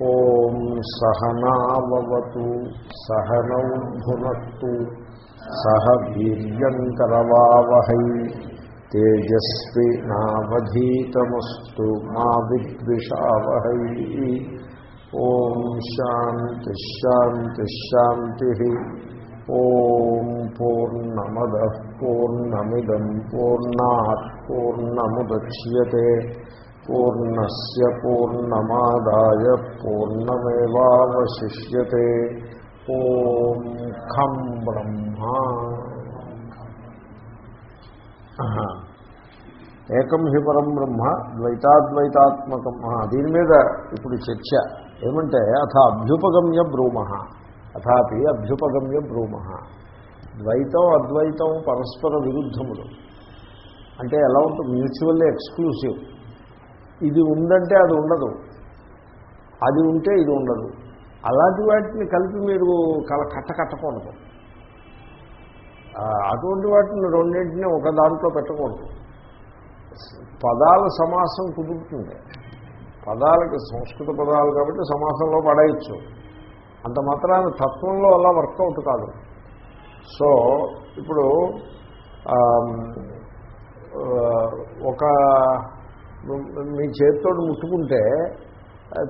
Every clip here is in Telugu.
ఓం సహనావతు సహనౌ భునత్తు సహ వీర్యంకరవావహై తేజస్వి నావధీతమస్తు మా విద్విషావహై. ఓం శాంతిశాంతిశాంతి ఓం పూర్ణమద పూర్ణమిదం పూర్ణా పూర్ణముద్య పూర్ణస్ పూర్ణమాదాయ పూర్ణమేవాశిష్యే ఓం ఏకం హి పరం బ్రహ్మ ద్వైతాద్వైతాత్మకం. దీని మీద ఇప్పుడు చర్చ. ఏమంటే అథ అభ్యుపగమ్య బ్రూమ. అథాపి అభ్యుపగమ్య బ్రూమ. ద్వైతం అద్వైతం పరస్పర విరుద్ధములు. అంటే ఎలా ఉంటుంది? Mutually exclusive. ఇది ఉందంటే అది ఉండదు. అది ఉంటే ఇది ఉండదు. అలాంటి వాటిని కలిపి మీరు కల కట్ట కట్టకూడదు. అటువంటి వాటిని రెండింటినీ ఒక దాంట్లో పెట్టకూడదు. పదాల సమాసం కుదురుతుంది. పదాలకి సంస్కృత పదాలు కాబట్టి సమాసంలో పడేయచ్చు. అంత మాత్రాన్ని తత్వంలో అలా వర్కౌట్ కాదు. సో ఇప్పుడు ఒక మీ చేతితో ముట్టుకుంటే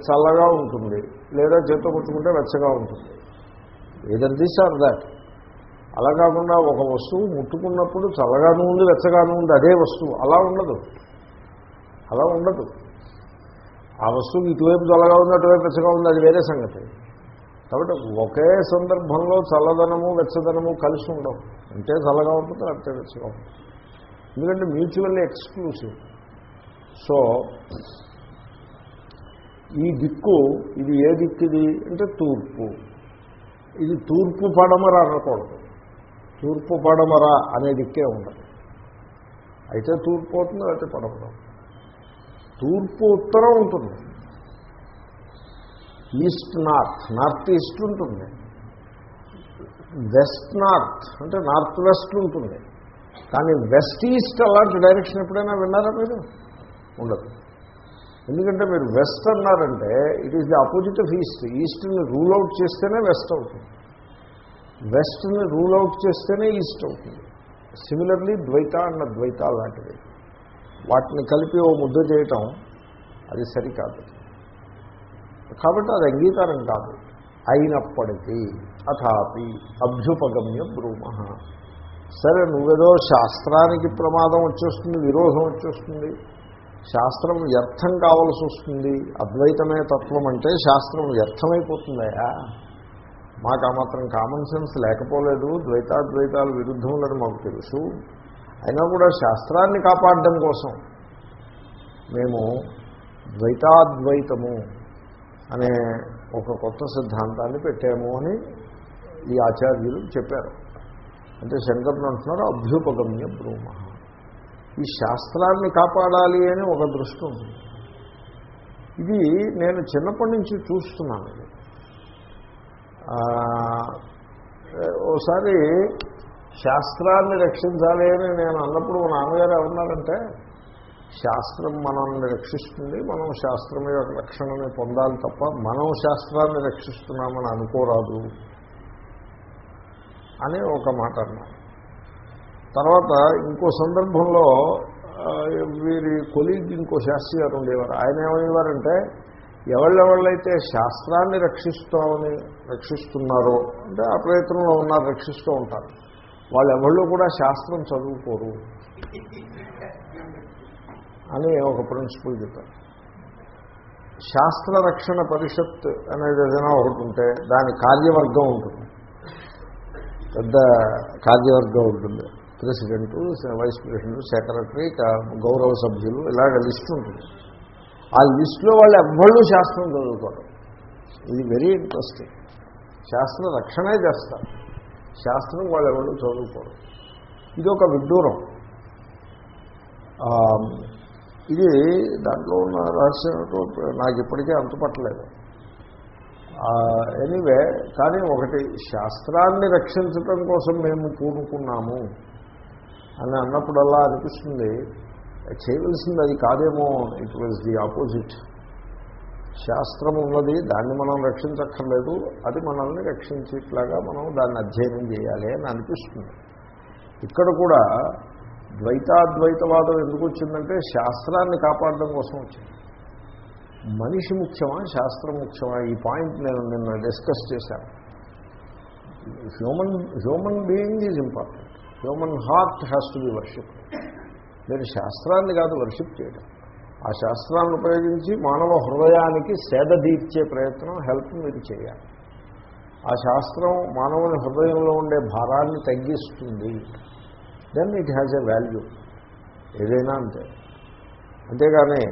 చల్లగా ఉంటుంది. లేదా చేతితో ముట్టుకుంటే వెచ్చగా ఉంటుంది. ఏదర్ దిస్ ఆర్ దాట్ అలా కాకుండా ఒక వస్తువు ముట్టుకున్నప్పుడు చల్లగాను ఉంది వెచ్చగాను ఉంది అదే వస్తువు. అలా ఉండదు. అలా ఉండదు. ఆ వస్తువు ఇటువైపు చల్లగా ఉంది అటువైపు వెచ్చగా ఉంది అది వేరే సంగతి. కాబట్టి ఒకే సందర్భంలో చల్లదనము వెచ్చదనము కలిసి ఉండవు. అంటే చల్లగా ఉంటుంది అంటే వెచ్చగా ఉంటుంది. ఎందుకంటే మ్యూచువల్లీ ఎక్స్క్లూసివ్ సో ఈ దిక్కు ఇది ఏ దిక్కుది అంటే తూర్పు. ఇది తూర్పు పడమర అనకూడదు. తూర్పు పడమర అనే దిక్కే ఉండదు. అయితే తూర్పు అవుతుంది అయితే పడమర తూర్పు ఉత్తరం ఉంటుంది. ఈస్ట్ నార్త్ నార్త్ ఈస్ట్ ఉంటుంది. వెస్ట్ నార్త్ అంటే నార్త్ వెస్ట్ ఉంటుంది. కానీ వెస్ట్ ఈస్ట్ అలాంటి డైరెక్షన్ ఎప్పుడైనా విన్నారా మీరు? ఉండదు. ఎందుకంటే మీరు వెస్ట్ అన్నారంటే it is the opposite of east ఈస్ట్ని rule out చేస్తేనే వెస్ట్ అవుతుంది. వెస్ట్ని రూల్ అవుట్ చేస్తేనే ఈస్ట్ అవుతుంది. సిమిలర్లీ ద్వైత అన్న ద్వైత లాంటిది. వాటిని కలిపి ఓ ముద్ద చేయటం అది సరికాదు. కాబట్టి అది అంగీకారం కాదు. అయినప్పటికీ అథాపి అభ్యుపగమ్య బ్రూమ. సరే నువ్వేదో శాస్త్రానికి ప్రమాదం వచ్చేస్తుంది విరోధం వచ్చేస్తుంది. శాస్త్రం వ్యర్థం కావలసి వస్తుంది. అద్వైతమే తత్వం అంటే శాస్త్రం వ్యర్థమైపోతుందయా మాకు ఆ మాత్రం కామన్ సెన్స్ లేకపోలేదు. ద్వైతాద్వైతాలు విరుద్ధములని మాకు తెలుసు. అయినా కూడా శాస్త్రాన్ని కాపాడడం కోసం మేము ద్వైతాద్వైతము అనే ఒక కొత్త సిద్ధాంతాన్ని పెట్టాము అని ఈ ఆచార్యులు చెప్పారు. అంటే శంకరుడు అంటున్నారు అభ్యుపగమ్య బ్రూమ. ఈ శాస్త్రాన్ని కాపాడాలి అని ఒక దృష్టి ఉంది. ఇది నేను చిన్నప్పటి నుంచి చూస్తున్నాను. ఓసారి శాస్త్రాన్ని రక్షించాలి అని నేను అన్నప్పుడు మా నాన్నగారు ఏమన్నారంటే శాస్త్రం మనల్ని రక్షిస్తుంది మనం శాస్త్రం యొక్క రక్షణని పొందాలి తప్ప మనం శాస్త్రాన్ని రక్షిస్తున్నామని అనుకోరాదు. అని ఒక మాట అన్నారు. తర్వాత ఇంకో సందర్భంలో వీరి కొలీగ్ ఇంకో శాస్త్రి గారు ఉండేవారు ఆయన ఏమయ్యేవారంటే ఎవళ్ళెవళ్ళైతే శాస్త్రాన్ని రక్షిస్తామని రక్షిస్తున్నారో అంటే ఆ ప్రయత్నంలో ఉన్నారు రక్షిస్తూ ఉంటారు. వాళ్ళెవళ్ళు కూడా శాస్త్రం చదువుకోరు అని ఒక ప్రిన్సిపల్ చెప్పారు. శాస్త్ర రక్షణ పరిషత్ అనేది ఏదైనా ఒకటి ఉంటే దాని కార్యవర్గం ఉంటుంది. పెద్ద కార్యవర్గం ఉంటుంది. ప్రెసిడెంట్ వైస్ ప్రెసిడెంట్ సెక్రటరీ గౌరవ సభ్యులు ఇలాగ లిస్ట్ ఉంటుంది. ఆ లిస్టులో వాళ్ళు ఎవ్వళ్ళు శాస్త్రం చదువుకోరు. ఇది వెరీ ఇంట్రెస్టింగ్. శాస్త్ర రక్షణే చేస్తారు. శాస్త్రం వాళ్ళు ఎవరు చదువుకోరు. ఇది ఒక విడ్డూరం ఇది దాంట్లో ఉన్న రహస్యం నాకు ఇప్పటికే అంతుపట్టలేదు. ఎనీవే కానీ ఒకటి శాస్త్రాన్ని రక్షించటం కోసం మేము కూడుకున్నాము అని అన్నప్పుడల్లా అనిపిస్తుంది చేయవలసింది అది కాదేమో ఇట్ వాజ్ ది ఆపోజిట్ శాస్త్రం ఉన్నది దాన్ని మనం రక్షించక్కర్లేదు అది మనల్ని రక్షించేట్లాగా మనం దాన్ని అధ్యయనం చేయాలి అని అనిపిస్తుంది. ఇక్కడ కూడా ద్వైతాద్వైతవాదం ఎందుకు వచ్చిందంటే శాస్త్రాన్ని కాపాడడం కోసం వచ్చింది. మనిషి ముఖ్యమా శాస్త్రం ముఖ్యమా? ఈ పాయింట్ నేను నిన్న డిస్కస్ చేశాను. Human human being is important human heart has to be worship. మీరు శాస్త్రాన్ని కాదు వర్షిప్ చేయడం. ఆ శాస్త్రాన్ని ఉపయోగించి మానవ హృదయానికి సేద తీర్చే ప్రయత్నం హెల్ప్ మీరు చేయాలి. ఆ శాస్త్రం మానవుని హృదయంలో ఉండే భారాన్ని తగ్గిస్తుంది. Then it has a value ఏదైనా అంతే. అంతేగాని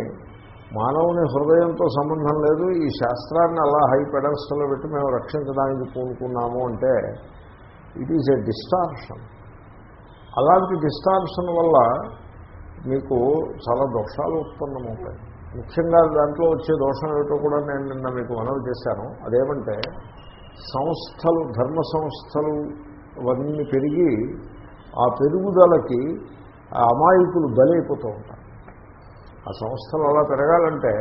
మానవుని హృదయంతో సంబంధం లేదు. ఈ శాస్త్రాన్ని అలా హై పెడల్స్లో పెట్టి మేము రక్షించడానికి పూనుకున్నాము అంటే ఇట్ ఈజ్ ఎ డిస్టార్షన్ అలాంటి డిస్టార్షన్ వల్ల మీకు చాలా దోషాలు ఉత్పన్నమవుతాయి. ముఖ్యంగా దాంట్లో వచ్చే దోషం ఏమిటో కూడా నేను నిన్న మీకు మనవి చేశాను. అదేమంటే సంస్థలు ధర్మ సంస్థలు అవన్నీ పెరిగి ఆ పెరుగుదలకి ఆ అమాయకులు బలైపోతూ ఉంటారు. ఆ సంస్థలు అలా పెరగాలంటే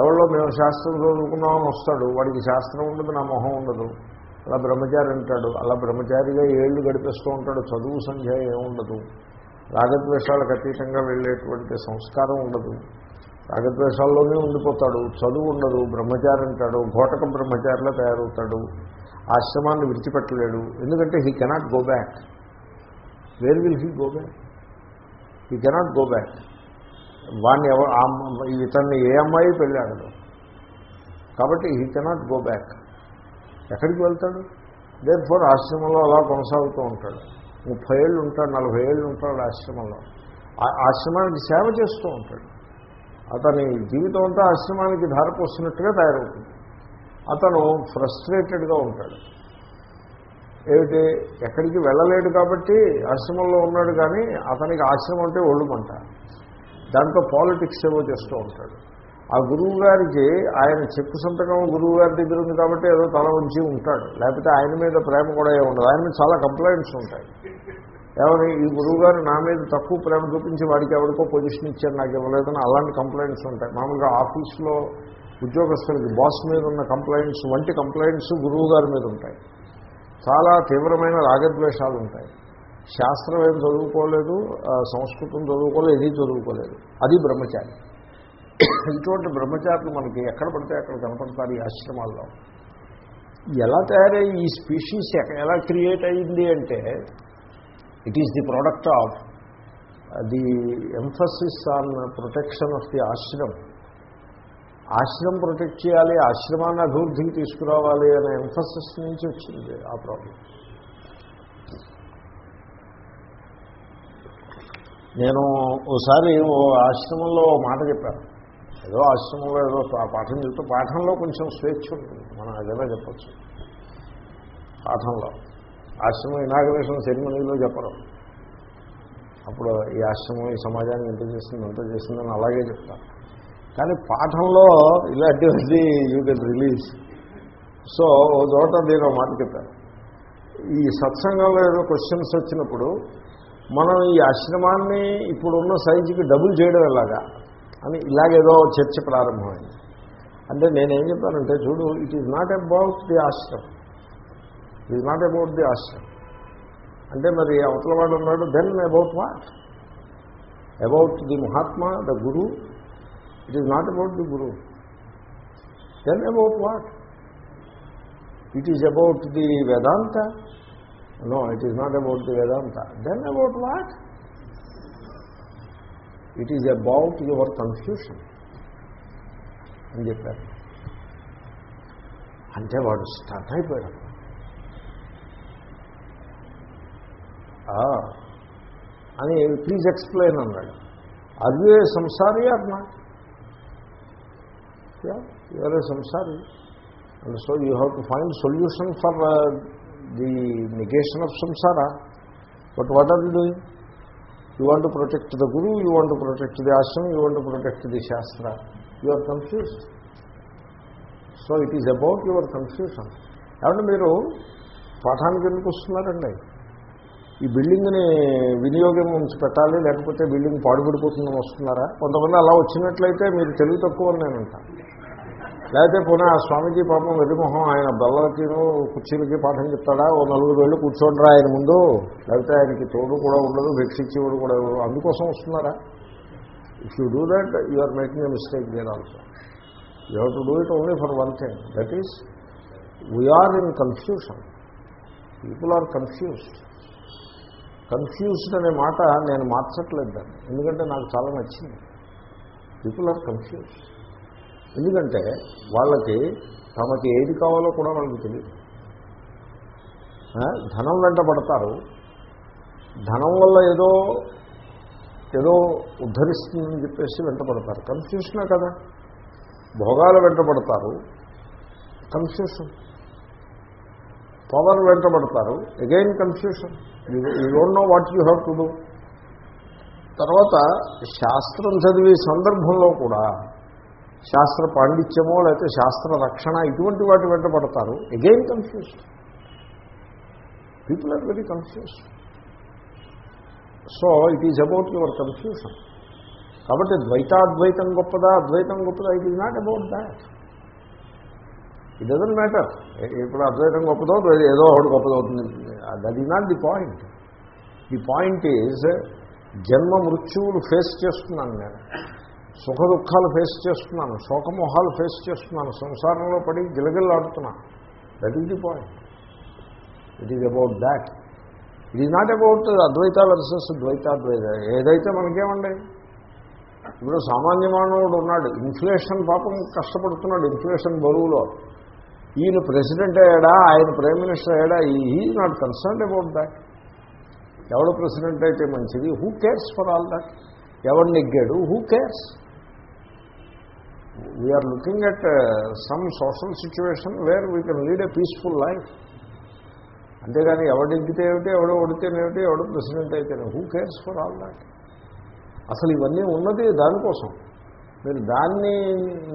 ఎవరిలో మేము శాస్త్రం చదువుకున్నామని వస్తాడు వాడికి శాస్త్రం ఉండదు నా మొహం ఉండదు. అలా బ్రహ్మచారి అంటాడు. అలా బ్రహ్మచారిగా ఏళ్ళు గడిపిస్తూ ఉంటాడు. చదువు సంధ్య ఏముండదు. రాగద్వేషాలకు అతీతంగా వెళ్ళేటువంటి సంస్కారం ఉండదు. రాగద్వేషాల్లోనే ఉండిపోతాడు. చదువు ఉండదు. బ్రహ్మచారి అంటాడు. ఘోటక బ్రహ్మచారిలా తయారవుతాడు. ఆశ్రమాన్ని విడిచిపెట్టలేడు. ఎందుకంటే he cannot go back where will he go back he cannot go back వాడిని ఎవ ఆ ఇతన్ని ఏ అమ్మాయి పెళ్ళాడదు కాబట్టి హీ కెనాట్ గో బ్యాక్ ఎక్కడికి వెళ్తాడు? దేర్ ఫోర్ ఆశ్రమంలో అలా కొనసాగుతూ ఉంటాడు. ముప్పై ఏళ్ళు ఉంటాడు నలభై ఏళ్ళు ఉంటాడు ఆశ్రమంలో. ఆ ఆశ్రమానికి సేవ చేస్తూ ఉంటాడు. అతని జీవితం అంతా ఆశ్రమానికి ధారపోస్తున్నట్టుగా తయారవుతుంది. అతను ఫ్రస్ట్రేటెడ్గా ఉంటాడు. ఏమిటి? ఎక్కడికి వెళ్ళలేడు కాబట్టి ఆశ్రమంలో ఉన్నాడు కానీ అతనికి ఆశ్రమం అంటే ఒళ్ళుమంట దాంట్లో పాలిటిక్స్ ఏవో చేస్తూ ఉంటాడు. ఆ గురువు గారికి ఆయన చెప్పు సంతకం గురువు గారి దగ్గర ఉంది కాబట్టి ఏదో తల ఉంచి ఉంటాడు. లేకపోతే ఆయన మీద ప్రేమ కూడా ఏమి ఉండదు. ఆయన మీద చాలా కంప్లైంట్స్ ఉంటాయి. ఏమని? ఈ గురువు గారు నా మీద తక్కువ ప్రేమ చూపించి వాడికి ఎవరికో పొజిషన్ ఇచ్చారు నాకు ఇవ్వలేదని అలాంటి కంప్లైంట్స్ ఉంటాయి. మామూలుగా ఆఫీస్లో ఉద్యోగస్తులకి బాస్ మీద ఉన్న కంప్లైంట్స్ వంటి కంప్లైంట్స్ గురువు గారి మీద ఉంటాయి. చాలా తీవ్రమైన రాగద్వేషాలు ఉంటాయి. శాస్త్రం ఏం చదువుకోలేదు ఆ, సంస్కృతం చదువుకోలేదు ఏది చదువుకోలేదు. అది బ్రహ్మచారి. ఇటువంటి బ్రహ్మచారులు మనకి ఎక్కడ పడితే అక్కడ కనపడతారు ఈ ఆశ్రమాల్లో. ఎలా తయారయ్యి ఈ స్పీషీస్ ఎలా క్రియేట్ అయింది అంటే it is the product of the emphasis on protection of the ashram. ఆశ్రమం ప్రొటెక్ట్ చేయాలి ఆశ్రమాన్ని అభివృద్ధికి తీసుకురావాలి అనే ఎంఫసిస్ నుంచి వచ్చింది ఆ ప్రాబ్లం నేను ఓసారి ఓ ఆశ్రమంలో ఓ మాట చెప్పాను. ఏదో ఆశ్రమంలో ఏదో పాఠం చెప్తూ పాఠంలో కొంచెం స్వేచ్ఛ ఉంటుంది. మనం ఏదైనా చెప్పచ్చు. పాఠంలో. ఆశ్రమం ఇనాగ్రేషన్ సెరిమనీలో చెప్పరు. అప్పుడు ఈ ఆశ్రమం ఈ సమాజాన్ని ఇంత చేసింది అంత చేసిందని అలాగే చెప్తాను కానీ పాఠంలో ఇలాంటివన్నీ యూ కెన్ రిలీజ్ సో ఓ చోట దీని మాట చెప్పారు ఈ సత్సంగంలో ఏదో క్వశ్చన్స్ వచ్చినప్పుడు మనం ఈ ఆశ్రమాన్ని ఇప్పుడున్న సైజుకి డబుల్ చేయడం ఎలాగా? అని ఇలాగేదో చర్చ ప్రారంభమైంది. అంటే నేనేం చెప్పానంటే చూడు it is not about the ashram. It is not about the ashram. అంటే మరి అవతల వాడు ఉన్నాడు then about what about the Mahatma the guru it is not about the guru then about what it is about the Vedanta no it is not about the Vedanta then about what it is about your confusion అని చెప్పారు. అంటే వాడు స్టన్ అయిపోయాడు. అని ప్లీజ్ ఎక్స్ప్లెయిన్ అన్నాడు. అదే సంసారి అన్నా ఎవరే సంసారి and so you have to find solution for the negation of samsara but what are you doing you want to the the guru you want to protect the ashram you want to protect the shastra. So it is about your confusion ఏమంటే మీరు పాఠానికి ఎందుకు వస్తున్నారండి? ఈ బిల్డింగ్ని వినియోగం పెట్టాలి లేకపోతే బిల్డింగ్ పాడుపడిపోతుందని వస్తున్నారా? కొంతమంది అలా వచ్చినట్లయితే మీరు తెలివి తక్కువ అని నేను అంటాను లేకపోతే పోనీ ఆ స్వామీజీ పాపం వెర్రిమొహం ఆయన బల్లకిను కుర్చీలకి పాఠం చెప్తాడా? ఓ నలుగురు వెళ్ళి కూర్చోండిరా ఆయన ముందు. లేకపోతే ఆయనకి తోడు కూడా ఉండదు భిక్షించేవాడు కూడా ఇవ్వడు. అందుకోసం వస్తున్నారా? If you do that you are making a mistake there also you have to do it only for one thing that is we are in confusion people are confused confused అనే మాట నేను మార్చట్లేదు దాన్ని. ఎందుకంటే నాకు చాలా నచ్చింది. పీపుల్ ఆర్ కన్ఫ్యూజ్డ్ ఎందుకంటే వాళ్ళకి తమకి ఏది కావాలో కూడా వాళ్ళకి తెలియదు. ధనం వెంట పడతారు. ధనం వల్ల ఏదో ఏదో ఉద్ధరిస్తుందని చెప్పేసి వెంట పడతారు. కన్ఫ్యూషనే కదా. భోగాలు వెంట పడతారు. కన్ఫ్యూషన్ పవర్ వెంట పడతారు. Again confusion you don't know what you have to do తర్వాత శాస్త్రం చదివే సందర్భంలో కూడా శాస్త్ర పాండిత్యమో లేకపోతే శాస్త్ర రక్షణ ఇటువంటి వాటి వెంట పడతారు. Again confuse people are very confuse so it is about your confusion కాబట్టి ద్వైతాద్వైతం గొప్పదా? అద్వైతం గొప్పదా? It is not about that it doesn't matter ఇప్పుడు అద్వైతం గొప్పదో ఏదో ఒకటి గొప్పదవుతుంది that is not the point the point is జన్మ మృత్యువులు ఫేస్ చేస్తున్నాను నేను. సుఖ దుఃఖాలు ఫేస్ చేస్తున్నాను శోకమోహాలు ఫేస్ చేస్తున్నాను సంసారంలో పడి గిలగిల్లాడుతున్నాను that is the point it is about that it is not about Advaita versus Dvaitadvaita ఏదైతే మనకేమండి? ఇప్పుడు సామాన్య మానవుడు ఉన్నాడు ఇన్ఫ్లేషన్ పాపం కష్టపడుతున్నాడు ఇన్ఫ్లేషన్ బరువులో. ఈయన ప్రెసిడెంట్ అయ్యాడా ఆయన ప్రైమ్ మినిస్టర్ అయ్యాడా ఈ నాట్ కన్సర్న్ అబౌట్ దాట్ ఎవడు ప్రెసిడెంట్ అయితే మంచిది? Who cares for all that ఎవడు నెగ్గాడు? Who cares we are looking at some social situation where we can lead a peaceful life అంతేగాని ఎవడు ఎగ్గితే ఏమిటి ఎవడో ఒడితేనేమిటి ఎవడో ప్రెసిడెంట్ అయితేనే who cares for all that అసలు ఇవన్నీ ఉన్నది దానికోసం. మీరు దాన్ని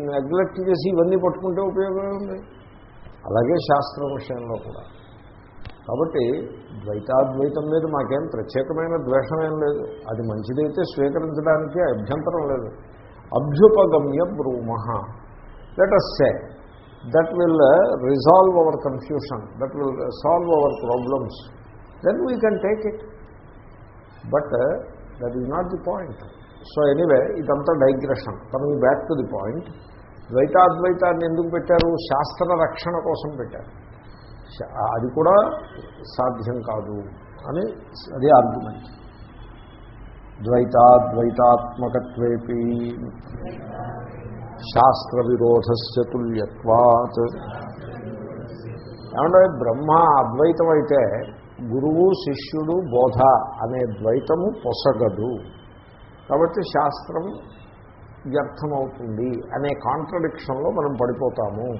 నెగ్లెక్ట్ చేసి ఇవన్నీ పట్టుకుంటే ఉపయోగం ఉంది అలాగే శాస్త్రం విషయంలో కూడా. కాబట్టి ద్వైతాద్వైతం మీద మాకేం ప్రత్యేకమైన ద్వేషమేం లేదు. అది మంచిదైతే స్వీకరించడానికి అభ్యంతరం లేదు. అభ్యుపగమ్య బ్రూమ. Let us say that will resolve our confusion that will solve our problems then we can take it but that is not the point so anyway ఇదంతా digression coming back to the point ద్వైతాద్వైతాన్ని ఎందుకు పెట్టారు? శాస్త్ర రక్షణ కోసం పెట్టారు. అది కూడా సాధ్యం కాదు అని అదే ఆర్గ్యుమెంట్ ద్వైతాద్వైతాత్మకత్వేపి. శాస్త్ర విరోధస్య తుల్యత్వాత్. ఏమంటే బ్రహ్మ అద్వైతం అయితే గురువు శిష్యుడు బోధ అనే ద్వైతము పొసగదు. కాబట్టి శాస్త్రం వ్యర్థమవుతుంది అనే కాంట్రడిక్షన్లో మనం పడిపోతాము.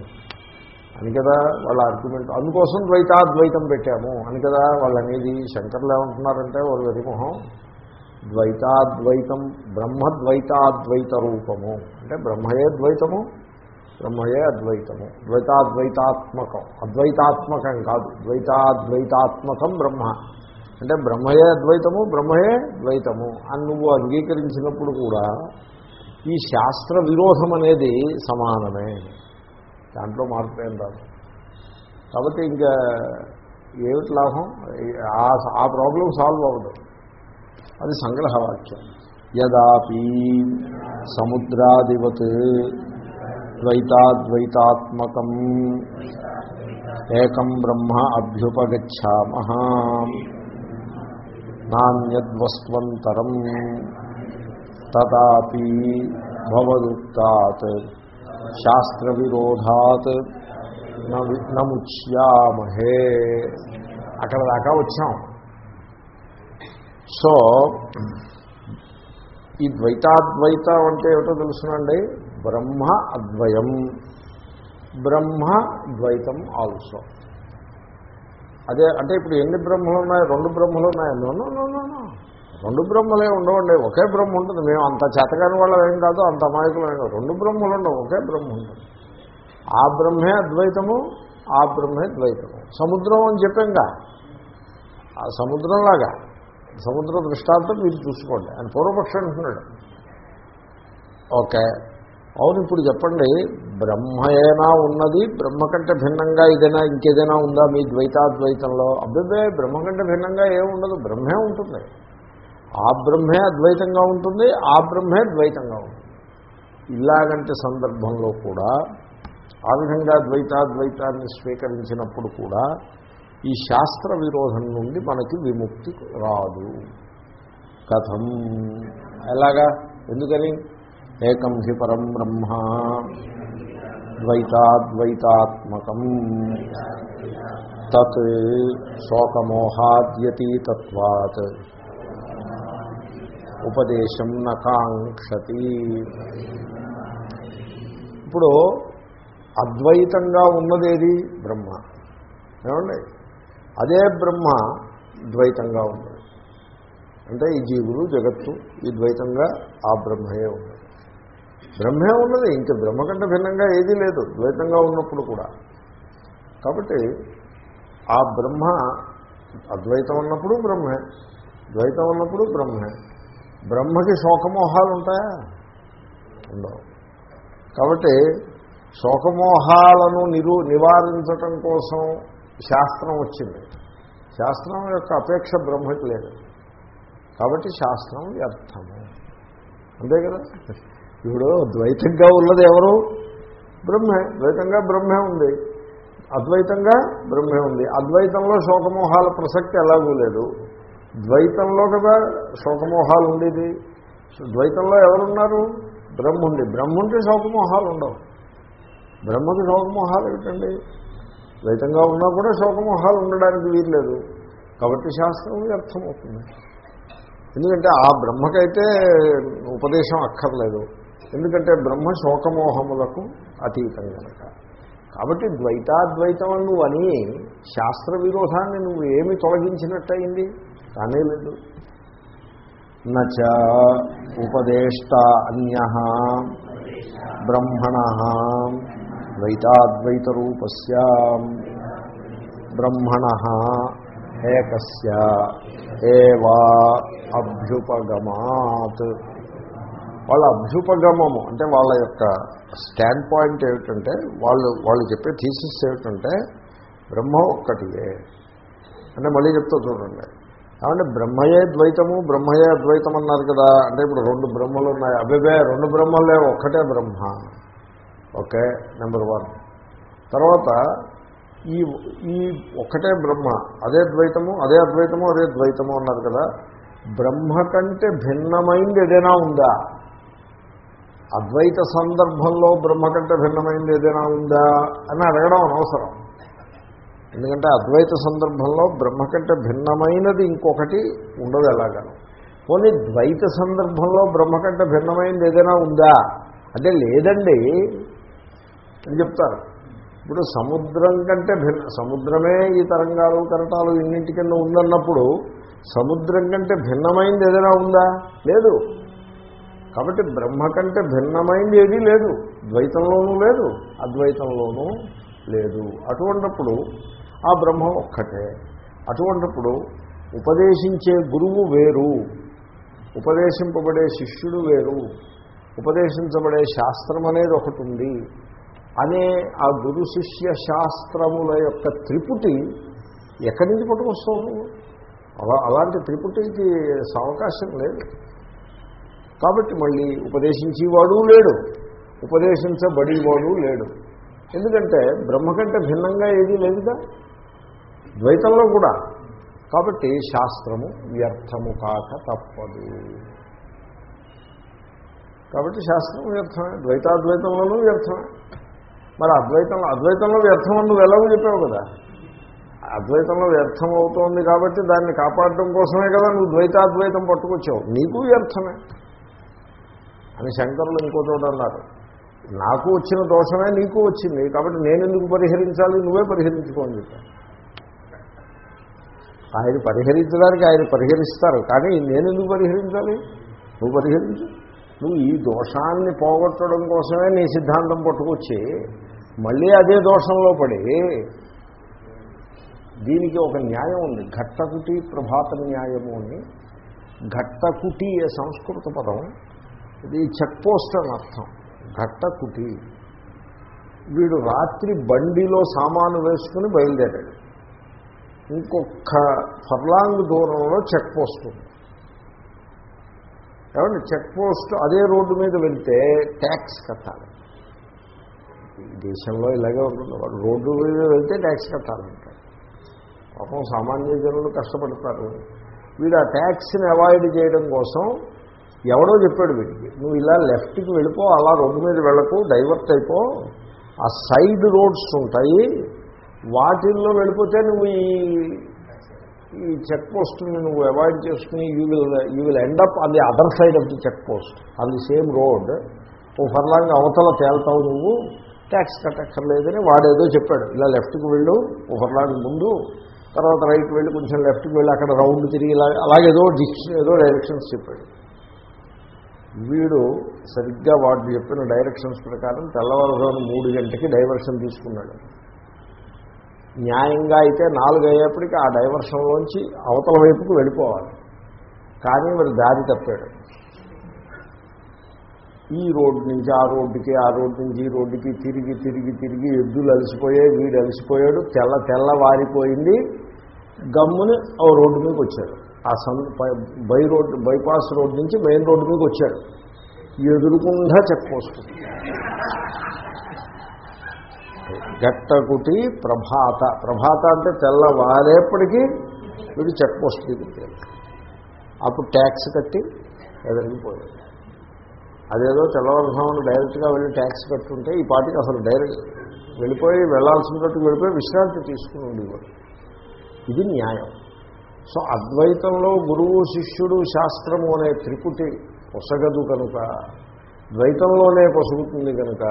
అని కదా వాళ్ళ ఆర్గ్యుమెంట్. అందుకోసం ద్వైతాద్వైతం పెట్టాము. అని కదా వాళ్ళు అనేది శంకర్లు ఏమంటున్నారంటే వాళ్ళు వెరిమొహం ద్వైతాద్వైతం బ్రహ్మద్వైతాద్వైత రూపము అంటే బ్రహ్మయే ద్వైతము బ్రహ్మయే అద్వైతము. ద్వైతాద్వైతాత్మకం. అద్వైతాత్మకం కాదు. ద్వైతాద్వైతాత్మకం బ్రహ్మ. అంటే బ్రహ్మయే అద్వైతము బ్రహ్మయే ద్వైతము అని నువ్వు అంగీకరించినప్పుడు కూడా ఈ శాస్త్ర విరోధం అనేది సమానమే. దాంట్లో మార్పు ఏం రాదు. కాబట్టి ఇంకా ఏమిటి లాభం? ఆ- ఆ ప్రాబ్లం సాల్వ్ అవ్వదు. అది సంగ్రహవాక్యం. యదాపి సముద్రాదివత్ ద్వైతాద్వైతాత్మకం ఏకం బ్రహ్మ అభ్యుపగచ్చామ నాణ్యద్వస్వంతరం తదాపి భవదుక్తాత్ శాస్త్రవిరోధాత్ న- నముచ్యామహే. అక్కడ దాకా వచ్చాం. సో ఈ ద్వైతాద్వైతం అంటే ఏమిటో తెలుసునండి? బ్రహ్మ అద్వయం. బ్రహ్మ ద్వైతం ఆల్సో అదే అంటే ఇప్పుడు ఎన్ని బ్రహ్మలు ఉన్నాయి? రెండు బ్రహ్మలు ఉన్నాయి. నో నో నో నో రెండు బ్రహ్మలే ఉండవండి. ఒకే బ్రహ్మ ఉంటుంది. మేము అంత చేతకాని వాళ్ళం ఏం కాదు అంత అమాయకులు ఏం కాదు. రెండు బ్రహ్మలు ఉండవు. ఒకే బ్రహ్మ ఉంటుంది. ఆ బ్రహ్మే అద్వైతము ఆ బ్రహ్మే ద్వైతము. సముద్రం అని చెప్పాంగా ఆ సముద్రంలాగా. సముద్ర దృష్టాంతం మీరు చూసుకోండి. అని పూర్వపక్షం అంటున్నాడు. ఓకే. అవును ఇప్పుడు చెప్పండి. బ్రహ్మయేనా ఉన్నది? బ్రహ్మ కంటే భిన్నంగా ఏదైనా ఇంకేదైనా ఉందా మీ ద్వైతాద్వైతంలో? అబ్బే బ్రహ్మ కంటే భిన్నంగా ఏముండదు బ్రహ్మే ఉంటుంది. ఆ బ్రహ్మే అద్వైతంగా ఉంటుంది ఆ బ్రహ్మే ద్వైతంగా ఉంటుంది. ఇలాగంటి సందర్భంలో కూడా ఆ విధంగా ద్వైతాద్వైతాన్ని స్వీకరించినప్పుడు కూడా ఈ శాస్త్ర విరోధం నుండి మనకి విముక్తి రాదు. కథం. ఎలాగా? ఎందుకని? ఏకం హి పరం బ్రహ్మ. ద్వైతాద్వైతాత్మకం. తత్ శోకమోహాద్యతీతత్వాత్. ఉపదేశం నకాంక్షతి. ఇప్పుడు అద్వైతంగా ఉన్నదేది బ్రహ్మ. ఏమండి? అదే బ్రహ్మ ద్వైతంగా ఉంది అంటే ఈ జీవులు జగత్తు ఈ ద్వైతంగా ఆ బ్రహ్మయే ఉంది బ్రహ్మే ఉన్నది ఇంక బ్రహ్మ కంటే భిన్నంగా ఏదీ లేదు ద్వైతంగా ఉన్నప్పుడు కూడా. కాబట్టి ఆ బ్రహ్మ అద్వైతం ఉన్నప్పుడు బ్రహ్మే ద్వైతం ఉన్నప్పుడు బ్రహ్మే. బ్రహ్మకి శోకమోహాలు ఉంటాయా ఉండవు. కాబట్టి శోకమోహాలను నిరు నివారించటం కోసం శాస్త్రం వచ్చింది. శాస్త్రం యొక్క అపేక్ష బ్రహ్మకి లేదు. కాబట్టి శాస్త్రం వ్యర్థము. అంతే కదా? ఇప్పుడు ద్వైతంగా ఉన్నది ఎవరు? బ్రహ్మే. ద్వైతంగా బ్రహ్మే ఉంది. అద్వైతంగా బ్రహ్మే ఉంది. అద్వైతంలో శోకమోహాల ప్రసక్తి ఎలాగూ లేదు. ద్వైతంలో కదా శోకమోహాలు ఉండేది. ద్వైతంలో ఎవరున్నారు? బ్రహ్మ ఉంది బ్రహ్మ ఉంటే శోకమోహాలు ఉండవు. బ్రహ్మకి శోకమోహాలు ఏమిటండి? ద్వైతంగా ఉన్నా కూడా శోకమోహాలు ఉండడానికి వీర్లేదు కాబట్టి శాస్త్రం వ్యర్థమవుతుంది ఎందుకంటే ఆ బ్రహ్మకైతే ఉపదేశం అక్కర్లేదు. ఎందుకంటే బ్రహ్మ శోకమోహములకు అతీతం కనుక కాబట్టి ద్వైతాద్వైతం నువ్వు అని శాస్త్ర విరోధాన్ని నువ్వు ఏమి తొలగించినట్టయింది? కానే లేదు. నచ ఉపదేష్ట అన్య బ్రహ్మణ ద్వైతాద్వైత రూపస్య బ్రహ్మణ ఏకస్య ఏవా అభ్యుపగమాత్. వాళ్ళ అభ్యుపగమము అంటే వాళ్ళ యొక్క స్టాండ్ పాయింట్ ఏమిటంటే వాళ్ళు వాళ్ళు చెప్పే థీసిస్ ఏమిటంటే బ్రహ్మ ఒక్కటియే. అంటే మళ్ళీ చెప్తా చూడండి. కాబట్టి బ్రహ్మయే ద్వైతము బ్రహ్మయే అద్వైతం అన్నారు కదా. అంటే ఇప్పుడు రెండు బ్రహ్మలు ఉన్నాయి. అభిబే రెండు బ్రహ్మలే ఒక్కటే బ్రహ్మ. Okay number one. తర్వాత ఈ ఈ ఒకటే బ్రహ్మ అదే ద్వైతము అదే అద్వైతము అదే ద్వైతము అన్నారు కదా. బ్రహ్మ కంటే భిన్నమైంది ఏదైనా ఉందా? అద్వైత సందర్భంలో బ్రహ్మ కంటే భిన్నమైంది ఏదైనా ఉందా అని అడగడం అనవసరం. ఎందుకంటే అద్వైత సందర్భంలో బ్రహ్మ కంటే భిన్నమైనది ఇంకొకటి ఉండదు ఎలాగను పోనీ ద్వైత సందర్భంలో బ్రహ్మ కంటే భిన్నమైనది ఏదైనా ఉందా? అంటే లేదండి. అని చెప్తారు. ఇప్పుడు సముద్రం కంటే భిన్న సముద్రమే ఈ తరంగాలు కరటాలు ఇన్నింటి కింద ఉందన్నప్పుడు సముద్రం కంటే భిన్నమైంది ఏదైనా ఉందా? లేదు. కాబట్టి బ్రహ్మ కంటే భిన్నమైంది ఏదీ లేదు. ద్వైతంలోనూ లేదు. అద్వైతంలోనూ లేదు. అటువంటిప్పుడు ఆ బ్రహ్మ ఒక్కటే. అటువంటిప్పుడు ఉపదేశించే గురువు వేరు. ఉపదేశింపబడే శిష్యుడు వేరు. ఉపదేశించబడే శాస్త్రం అనేది ఒకటి ఉంది. అనే ఆ గురు శిష్య శాస్త్రముల యొక్క త్రిపుటి ఎక్కడి నుంచి పట్టుకొస్తావు అలా అలాంటి త్రిపుటికి అవకాశం లేదు. కాబట్టి మళ్ళీ ఉపదేశించేవాడు లేడు. ఉపదేశించబడేవాడు లేడు. ఎందుకంటే బ్రహ్మ కంటే భిన్నంగా ఏదీ లేదుగా? ద్వైతంలో కూడా. కాబట్టి శాస్త్రము వ్యర్థము కాక తప్పదు. కాబట్టి శాస్త్రం వ్యర్థమే. ద్వైతాద్వైతంలోనూ వ్యర్థమే. మరి అద్వైతంలో అద్వైతంలో వ్యర్థం అని నువ్వు ఎలాగో చెప్పావు కదా. అద్వైతంలో వ్యర్థం అవుతోంది కాబట్టి దాన్ని కాపాడటం కోసమే కదా నువ్వు ద్వైతాద్వైతం పట్టుకొచ్చావు. నీకు వ్యర్థమే. అని శంకరులు ఇంకో చోట అన్నారు. నాకు వచ్చిన దోషమే నీకు వచ్చింది. కాబట్టి నేను ఎందుకు పరిహరించాలి? నువ్వే పరిహరించుకోని చెప్పాను ఆయన పరిహరించడానికి ఆయన పరిహరిస్తారు. కానీ నేను ఎందుకు పరిహరించాలి? నువ్వు పరిహరించు. నువ్వు ఈ దోషాన్ని పోగొట్టడం కోసమే నీ సిద్ధాంతం పట్టుకొచ్చి మళ్ళీ అదే దోషంలో పడి దీనికి ఒక న్యాయం ఉంది. ఘట్టకుటి ప్రభాత న్యాయము అని. ఘట్టకుటి ఏ సంస్కృత పదం? ఇది చెక్ పోస్ట్ అని అర్థం. ఘట్టకుటి. వీడు రాత్రి బండిలో సామాను వేసుకుని బయలుదేరాడు. ఇంకొక ఫర్లాంగ్ దూరంలో చెక్ పోస్ట్ ఉంది. ఏమంటే చెక్ పోస్ట్ అదే రోడ్డు మీద వెళ్తే ట్యాక్స్ కట్టాలి. దేశంలో ఇలాగే ఉంటుంది. వాడు రోడ్డు మీద వెళ్తే ట్యాక్స్ కట్టాలంటారు పాపం సామాన్య జనులు కష్టపడతారు. వీడు ఆ ట్యాక్స్ని అవాయిడ్ చేయడం కోసం ఎవడో చెప్పాడు వీడికి నువ్వు ఇలా లెఫ్ట్కి వెళ్ళిపో అలా రోడ్డు మీద వెళ్ళకు డైవర్ట్ అయిపో. ఆ సైడ్ రోడ్స్ ఉంటాయి. వాటిల్లో వెళ్ళిపోతే నువ్వు ఈ ఈ చెక్ పోస్ట్ని నువ్వు అవాయిడ్ చేసుకుని you will you will end up on the other side of the check post on the same road oh furlong అవతల తేల్తావు నువ్వు ట్యాక్స్ కట్టక్కర్లేదని వాడేదో చెప్పాడు. ఇలా లెఫ్ట్కి వెళ్ళు ఓ ఫర్లాంగ్ ముందు తర్వాత రైట్ వెళ్ళి కొంచెం లెఫ్ట్కి వెళ్ళి అక్కడ రౌండ్ తిరిగి ఇలా అలాగేదో డిక్షన్ ఏదో డైరెక్షన్స్ చెప్పాడు. వీడు సరిగ్గా వాడు చెప్పిన డైరెక్షన్స్ ప్రకారం తెల్లవారుజాము మూడు గంటకి డైవర్షన్ తీసుకున్నాడు. న్యాయంగా అయితే నాలుగు అయ్యేప్పటికీ ఆ డైవర్షన్లోంచి అవతల వైపుకు వెళ్ళిపోవాలి. కానీ మరి దారి తప్పాడు. ఈ రోడ్డు నుంచి ఆ రోడ్డుకి ఆ రోడ్డు నుంచి ఈ రోడ్డుకి తిరిగి తిరిగి తిరిగి ఎద్దులు అలసిపోయాయి వీడు అలసిపోయాడు తెల్ల తెల్ల వారిపోయింది గమ్ముని ఓ రోడ్డు మీదకి వచ్చాడు. ఆ సం బై రోడ్డు బైపాస్ రోడ్డు నుంచి మెయిన్ రోడ్డు మీదకి వచ్చాడు. ఎదురుకుండా చెక్ పోస్ట్. గట్టకుటి ప్రభాత. ప్రభాత అంటే తెల్లవారేపటికి వీడు చెక్ పోస్ట్ దిగుతాడు అప్పుడు ట్యాక్స్ కట్టి ఎదరిగిపోయాడు అదేదో తెల్లవారుజామున డైరెక్ట్గా వెళ్ళి ట్యాక్స్ కట్టుంటే ఈ పార్టీకి అసలు డైరెక్ట్ వెళ్ళిపోయి వెళ్ళాల్సినట్టు వెళ్ళిపోయి విశ్రాంతి తీసుకుని ఉండేవాడు. ఇది న్యాయం. సో అద్వైతంలో గురువు శిష్యుడు శాస్త్రము అనే త్రిపుటి పొసగదు కనుక ద్వైతంలోనే పొసుగుతుంది కనుక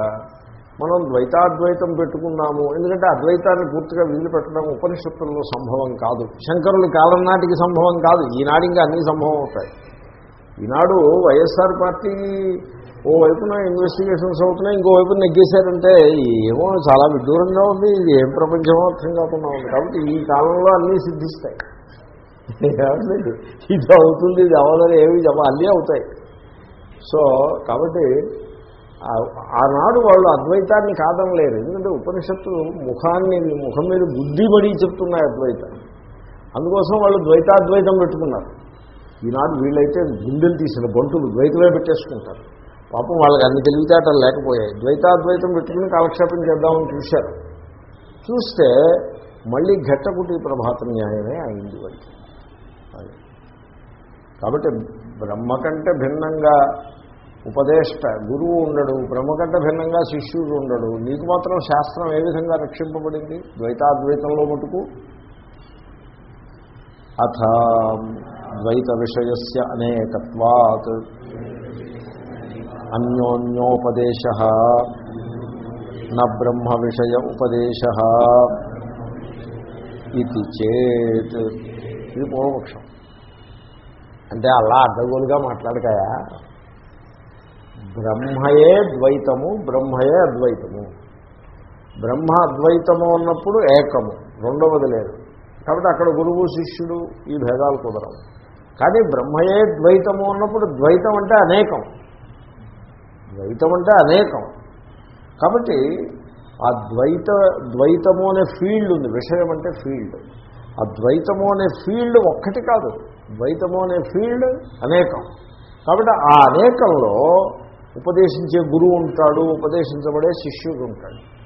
మనం ద్వైతాద్వైతం పెట్టుకున్నాము. ఎందుకంటే అద్వైతాన్ని పూర్తిగా వీలు పెట్టడం ఉపనిషత్తుల్లో సంభవం కాదు. శంకరులు కాలం నాటికి సంభవం కాదు. ఈనాడు ఇంకా అన్ని సంభవం అవుతాయి. ఈనాడు వైఎస్ఆర్ పార్టీ ఓ వైపున ఇన్వెస్టిగేషన్స్ అవుతున్నాయి ఇంకో వైపున నెగ్గేశారంటే ఏమో చాలా విడ్డూరంగా ఉంది. ఇది ఏం ప్రపంచమో అర్థం కాకుండా ఉంది. కాబట్టి ఈ కాలంలో అన్నీ సిద్ధిస్తాయి. ఇది అవుతుంది ఇది అవ్వదని ఏమి అన్నీ అవుతాయి. సో కాబట్టి ఆనాడు వాళ్ళు అద్వైతాన్ని కాదనలేరు. ఎందుకంటే ఉపనిషత్తులు ముఖాన్ని ముఖం మీద బుద్ధి పడి చెప్తున్నాయి అద్వైతం అందుకోసం వాళ్ళు ద్వైతాద్వైతం పెట్టుకున్నారు. ఈనాడు వీళ్ళైతే గుండెలు తీసిన బంటులు ద్వైతమే పెట్టేసుకుంటారు. పాపం వాళ్ళకి అన్ని తెలివితేటలు లేకపోయాయి. ద్వైతాద్వైతం పెట్టుకుని కాలక్షేపం చేద్దామని చూశారు. చూస్తే మళ్ళీ ఘట్టకుటి ప్రభాత న్యాయమే అయింది వాళ్ళకి. కాబట్టి బ్రహ్మ కంటే భిన్నంగా ఉపదేష్ట గురువు ఉండడు బ్రహ్మకంట భిన్నంగా శిష్యుడు ఉండడు. నీకు మాత్రం శాస్త్రం ఏ విధంగా రక్షింపబడింది? ద్వైతాద్వైతంలో మటుకు అథ ద్వైత విషయస్ అనేకత్వాత్. అన్యోన్యోపదేశ. న బ్రహ్మ విషయ ఉపదేశ. ఇది చేత్. ఇది పూర్వపక్షం. అంటే అలా అడ్డగోలుగా మాట్లాడకాయా బ్రహ్మయే ద్వైతము బ్రహ్మయే అద్వైతము. బ్రహ్మ అద్వైతము అన్నప్పుడు ఏకము రెండవది లేదు. కాబట్టి అక్కడ గురువు శిష్యుడు ఈ భేదాలు కుదరవు. కానీ బ్రహ్మయే ద్వైతము అన్నప్పుడు ద్వైతం అంటే అనేకం. ద్వైతం అంటే అనేకం. కాబట్టి ఆ ద్వైత ద్వైతము అనే ఫీల్డ్ ఉంది. విషయం అంటే ఫీల్డ్. ఆ ద్వైతము అనే ఫీల్డ్ ఒక్కటి కాదు. ద్వైతము అనే ఫీల్డ్ అనేకం. కాబట్టి ఆ అనేకంలో ఉపదేశించే గురువు ఉంటాడు ఉపదేశించబడే శిష్యుడు ఉంటాడు.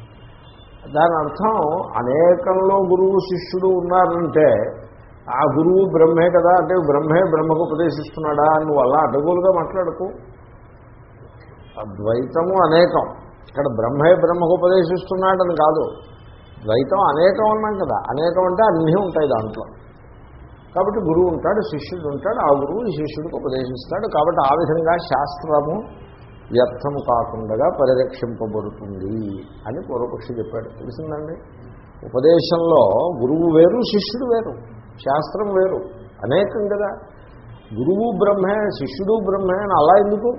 దాని అర్థం అనేకంలో గురువు శిష్యుడు ఉన్నారంటే ఆ గురువు బ్రహ్మే కదా అంటే బ్రహ్మే బ్రహ్మకు ఉపదేశిస్తున్నాడా నువ్వు అలా అడ్డగోలుగా మాట్లాడకు. ద్వైతము అనేకం. ఇక్కడ బ్రహ్మే బ్రహ్మకు ఉపదేశిస్తున్నాడని కాదు. ద్వైతం అనేకం అన్నాం కదా. అనేకం అంటే అన్నీ ఉంటాయి దాంట్లో. కాబట్టి గురువు ఉంటాడు శిష్యుడు ఉంటాడు. ఆ గురువు ఈ శిష్యుడికి ఉపదేశిస్తాడు. కాబట్టి ఆ విధంగా శాస్త్రము వ్యర్థం కాకుండా పరిరక్షింపబడుతుంది అని పూర్వపక్షి చెప్పాడు. తెలిసిందండి? ఉపదేశంలో గురువు వేరు శిష్యుడు వేరు శాస్త్రం వేరు అనేకం కదా. గురువు బ్రహ్మే శిష్యుడు బ్రహ్మే అని అలా ఎందుకు?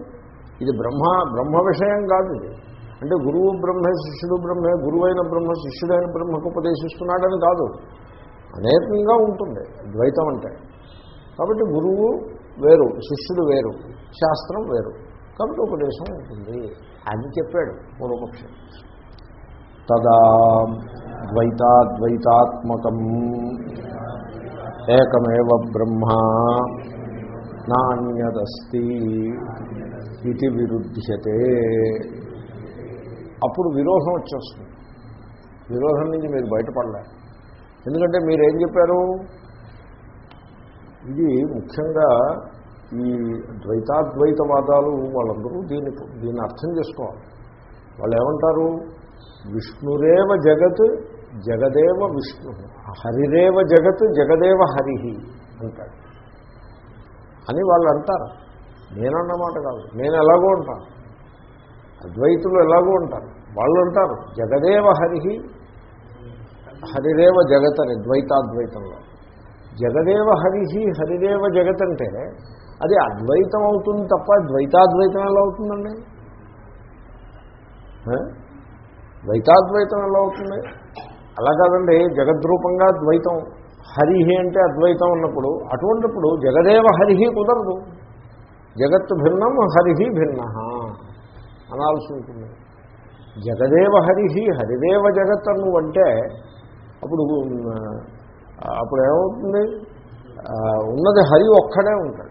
ఇది బ్రహ్మ బ్రహ్మ విషయం కాదు ఇది. అంటే గురువు బ్రహ్మే శిష్యుడు బ్రహ్మే గురువైన బ్రహ్మ శిష్యుడైన బ్రహ్మకు ఉపదేశిస్తున్నాడని కాదు. అనేకంగా ఉంటుంది ద్వైతం అంటే. కాబట్టి గురువు వేరు శిష్యుడు వేరు శాస్త్రం వేరు. కాబట్టి ఉపదేశం ఉంటుంది అని చెప్పాడు పూర్వపక్షం. తదా ద్వైతాద్వైతాత్మకం. ఏకమేవ బ్రహ్మ నాణ్యదస్తి ఇది విరుధ్యతే. అప్పుడు విరోధం వచ్చేస్తుంది. విరోధం నుంచి మీరు బయటపడలేరు. ఎందుకంటే మీరేం చెప్పారు? ఇది ముఖ్యంగా ఈ ద్వైతాద్వైతవాదాలు వాళ్ళందరూ దీని దీన్ని అర్థం చేసుకోవాలి. వాళ్ళు ఏమంటారు విష్ణురేవ జగత్ జగదేవ విష్ణు. హరిరేవ జగత్ జగదేవ హరిహి అంటాడు అని వాళ్ళు అంటారు. నేనన్నమాట కాదు. నేను ఎలాగో ఉంటాను. అద్వైతులు ఎలాగో ఉంటారు. వాళ్ళు అంటారు జగదేవ హరిహి హరిరేవ జగత్ అని ద్వైతాద్వైతంలో. జగదేవ హరిహి హరిదేవ జగత్ అంటే అది అద్వైతం అవుతుంది తప్ప ద్వైతాద్వైతం ఎలా అవుతుందండి? ద్వైతాద్వైతం ఎలా అవుతుంది? అలా కాదండి జగద్రూపంగా ద్వైతం. హరిహి అంటే అద్వైతం ఉన్నప్పుడు అటువంటిప్పుడు జగదేవ హరిహి కుదరదు. జగత్ భిన్నం హరిహి భిన్న అనాల్సి ఉంటుంది. జగదేవ హరిహి హరిదేవ జగత్ నువ్వంటే అప్పుడు అప్పుడు ఏమవుతుంది? ఉన్నది హరి ఒక్కడే ఉంటాడు.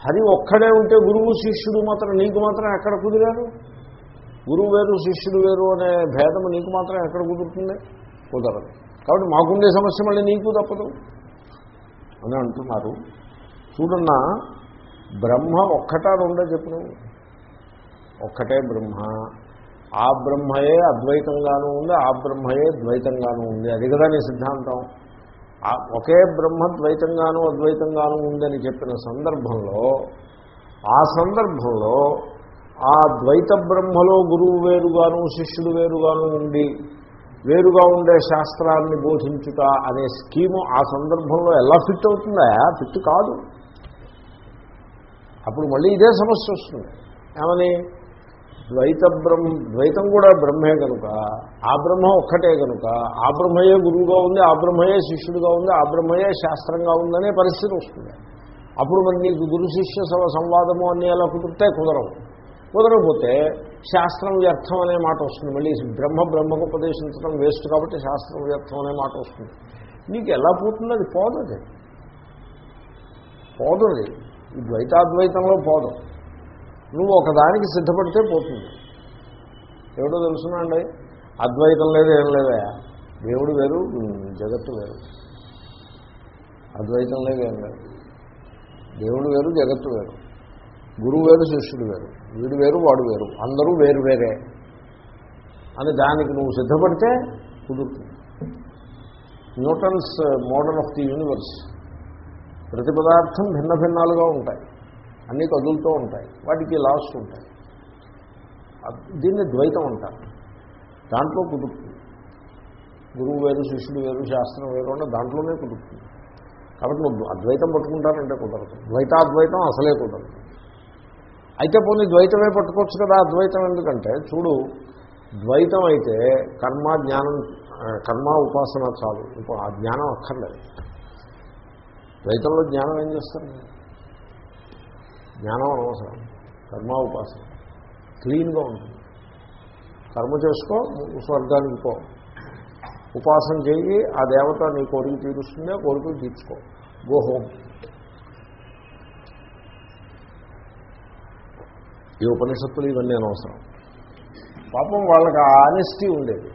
హరి ఒక్కడే ఉంటే గురువు శిష్యుడు మాత్రం నీకు మాత్రం ఎక్కడ కుదిరారు? గురువు వేరు శిష్యుడు వేరు అనే భేదము నీకు మాత్రం ఎక్కడ కుదురుతుంది? కుదరదు. కాబట్టి మాకుండే సమస్య మళ్ళీ నీకు తప్పదు. అని అంటున్నారు. చూడన్నా బ్రహ్మ ఒక్కటా రెండో చెప్పు ఒక్కటే బ్రహ్మ. ఆ బ్రహ్మయే అద్వైతంగానూ ఉంది ఆ బ్రహ్మయే ద్వైతంగానూ ఉంది. అది కదా నీ సిద్ధాంతం. ఒకే బ్రహ్మ ద్వైతంగానూ అద్వైతంగానూ ఉందని చెప్పిన సందర్భంలో ఆ సందర్భంలో ఆ ద్వైత బ్రహ్మలో గురువు వేరుగాను శిష్యుడు వేరుగాను ఉండి వేరుగా ఉండే శాస్త్రాన్ని బోధించుట అనే స్కీము ఆ సందర్భంలో ఎలా ఫిట్ అవుతుందా? ఫిట్ కాదు. అప్పుడు మళ్ళీ ఇదే సమస్య వస్తుంది. ఏమని? ద్వైత బ్రహ్మ ద్వైతం కూడా బ్రహ్మే కనుక ఆ బ్రహ్మ ఒక్కటే కనుక ఆ బ్రహ్మయే గురువుగా ఉంది ఆ బ్రహ్మయే శిష్యుడిగా ఉంది ఆ బ్రహ్మయే శాస్త్రంగా ఉందనే పరిస్థితి వస్తుంది. అప్పుడు మరి నీకు గురు శిష్య సభ సంవాదము అన్ని ఎలా కుదిరితే కుదరవు. కుదరకపోతే శాస్త్రం వ్యర్థం అనే మాట వస్తుంది. మళ్ళీ బ్రహ్మ బ్రహ్మకు ఉపదేశించడం వేస్ట్ కాబట్టి శాస్త్రం వ్యర్థం అనే మాట వస్తుంది. నీకు ఎలా పోతుంది? అది పోదది. పోదది. ఈ ద్వైతాద్వైతంలో పోదు. నువ్వు ఒకదానికి సిద్ధపడితే పోతుంది. ఎవడో తెలుసునండి అద్వైతం లేదు ఏం లేదా దేవుడు వేరు జగత్తు వేరు. అద్వైతం లేదు ఏం లేదు. దేవుడు వేరు జగత్తు వేరు. గురువు వేరు శిష్యుడు వేరు. వీడు వేరు వాడు వేరు. అందరూ వేరు వేరే. అని దానికి నువ్వు సిద్ధపడితే కుదురుతుంది. Newton's model of the universe. ప్రతి పదార్థం భిన్న భిన్నాలుగా ఉంటాయి. అన్నీ కదులుతూ ఉంటాయి. వాటికి లాస్ ఉంటాయి. దీన్ని ద్వైతం అంటారు. దాంట్లో కుదురుతుంది. గురువు వేరు శిష్యుడు వేరు శాస్త్రం వేరు అంటే దాంట్లోనే కుదురుతుంది. కాబట్టి నువ్వు అద్వైతం పట్టుకుంటారంటే కుదరదు. ద్వైతాద్వైతం అసలే కుదరదు. అయితే పోనీ ద్వైతమే పట్టుకోవచ్చు కదా అద్వైతం ఎందుకంటే చూడు ద్వైతం అయితే కర్మ జ్ఞానం కర్మ ఉపాసన చాలు. ఇప్పుడు ఆ జ్ఞానం అక్కర్లేదు. ద్వైతంలో జ్ఞానం ఏం చేస్తారు? జ్ఞానం అనవసరం కర్మ ఉపాసన. క్లీన్గా ఉంటుంది కర్మ చేసుకో స్వర్గానికి పో. ఉపాసన చేయి ఆ దేవత నీ కోరిక తీరుస్తుంది ఆ కోరికలు తీర్చుకో. గో హోమ్ ఈ ఉపనిషత్తులు ఇవన్నీ అనవసరం. పాపం వాళ్ళకి ఆ ఆనెస్టీ ఉండేది.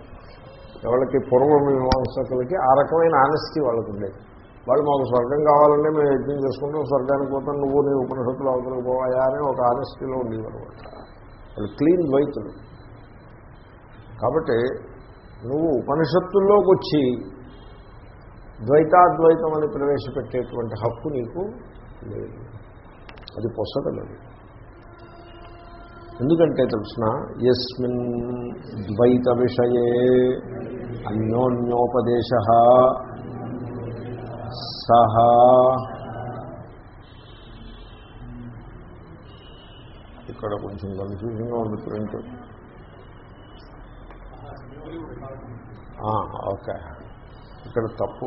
ఎవరికి పూర్వ మీమాంసకులకి ఆ రకమైన ఆనెస్టీ వాళ్ళకి ఉండేది. వాళ్ళు మాకు స్వర్గం కావాలంటే మేము యజ్ఞం చేసుకుంటాం స్వర్గానికి పోతాం నువ్వు నీ ఉపనిషత్తులు అవతలకు పోవాయా అని ఒక ఆనెస్టీలో ఉండేవారు వాళ్ళు. క్లీన్ ద్వైతులు. కాబట్టి నువ్వు ఉపనిషత్తుల్లోకి వచ్చి ద్వైతాద్వైతం అని ప్రవేశపెట్టేటువంటి హక్కు నీకు లేదు. అది పొసగలేదు ఎందుకంటే తెలుసిన ఎస్మిన్ ద్వైత విషయే అన్యోన్యోపదేశ సహ. ఇక్కడ కొంచెం కన్ఫ్యూజన్గా ఉంది ప్రింట్. ఓకే. ఇక్కడ తప్పు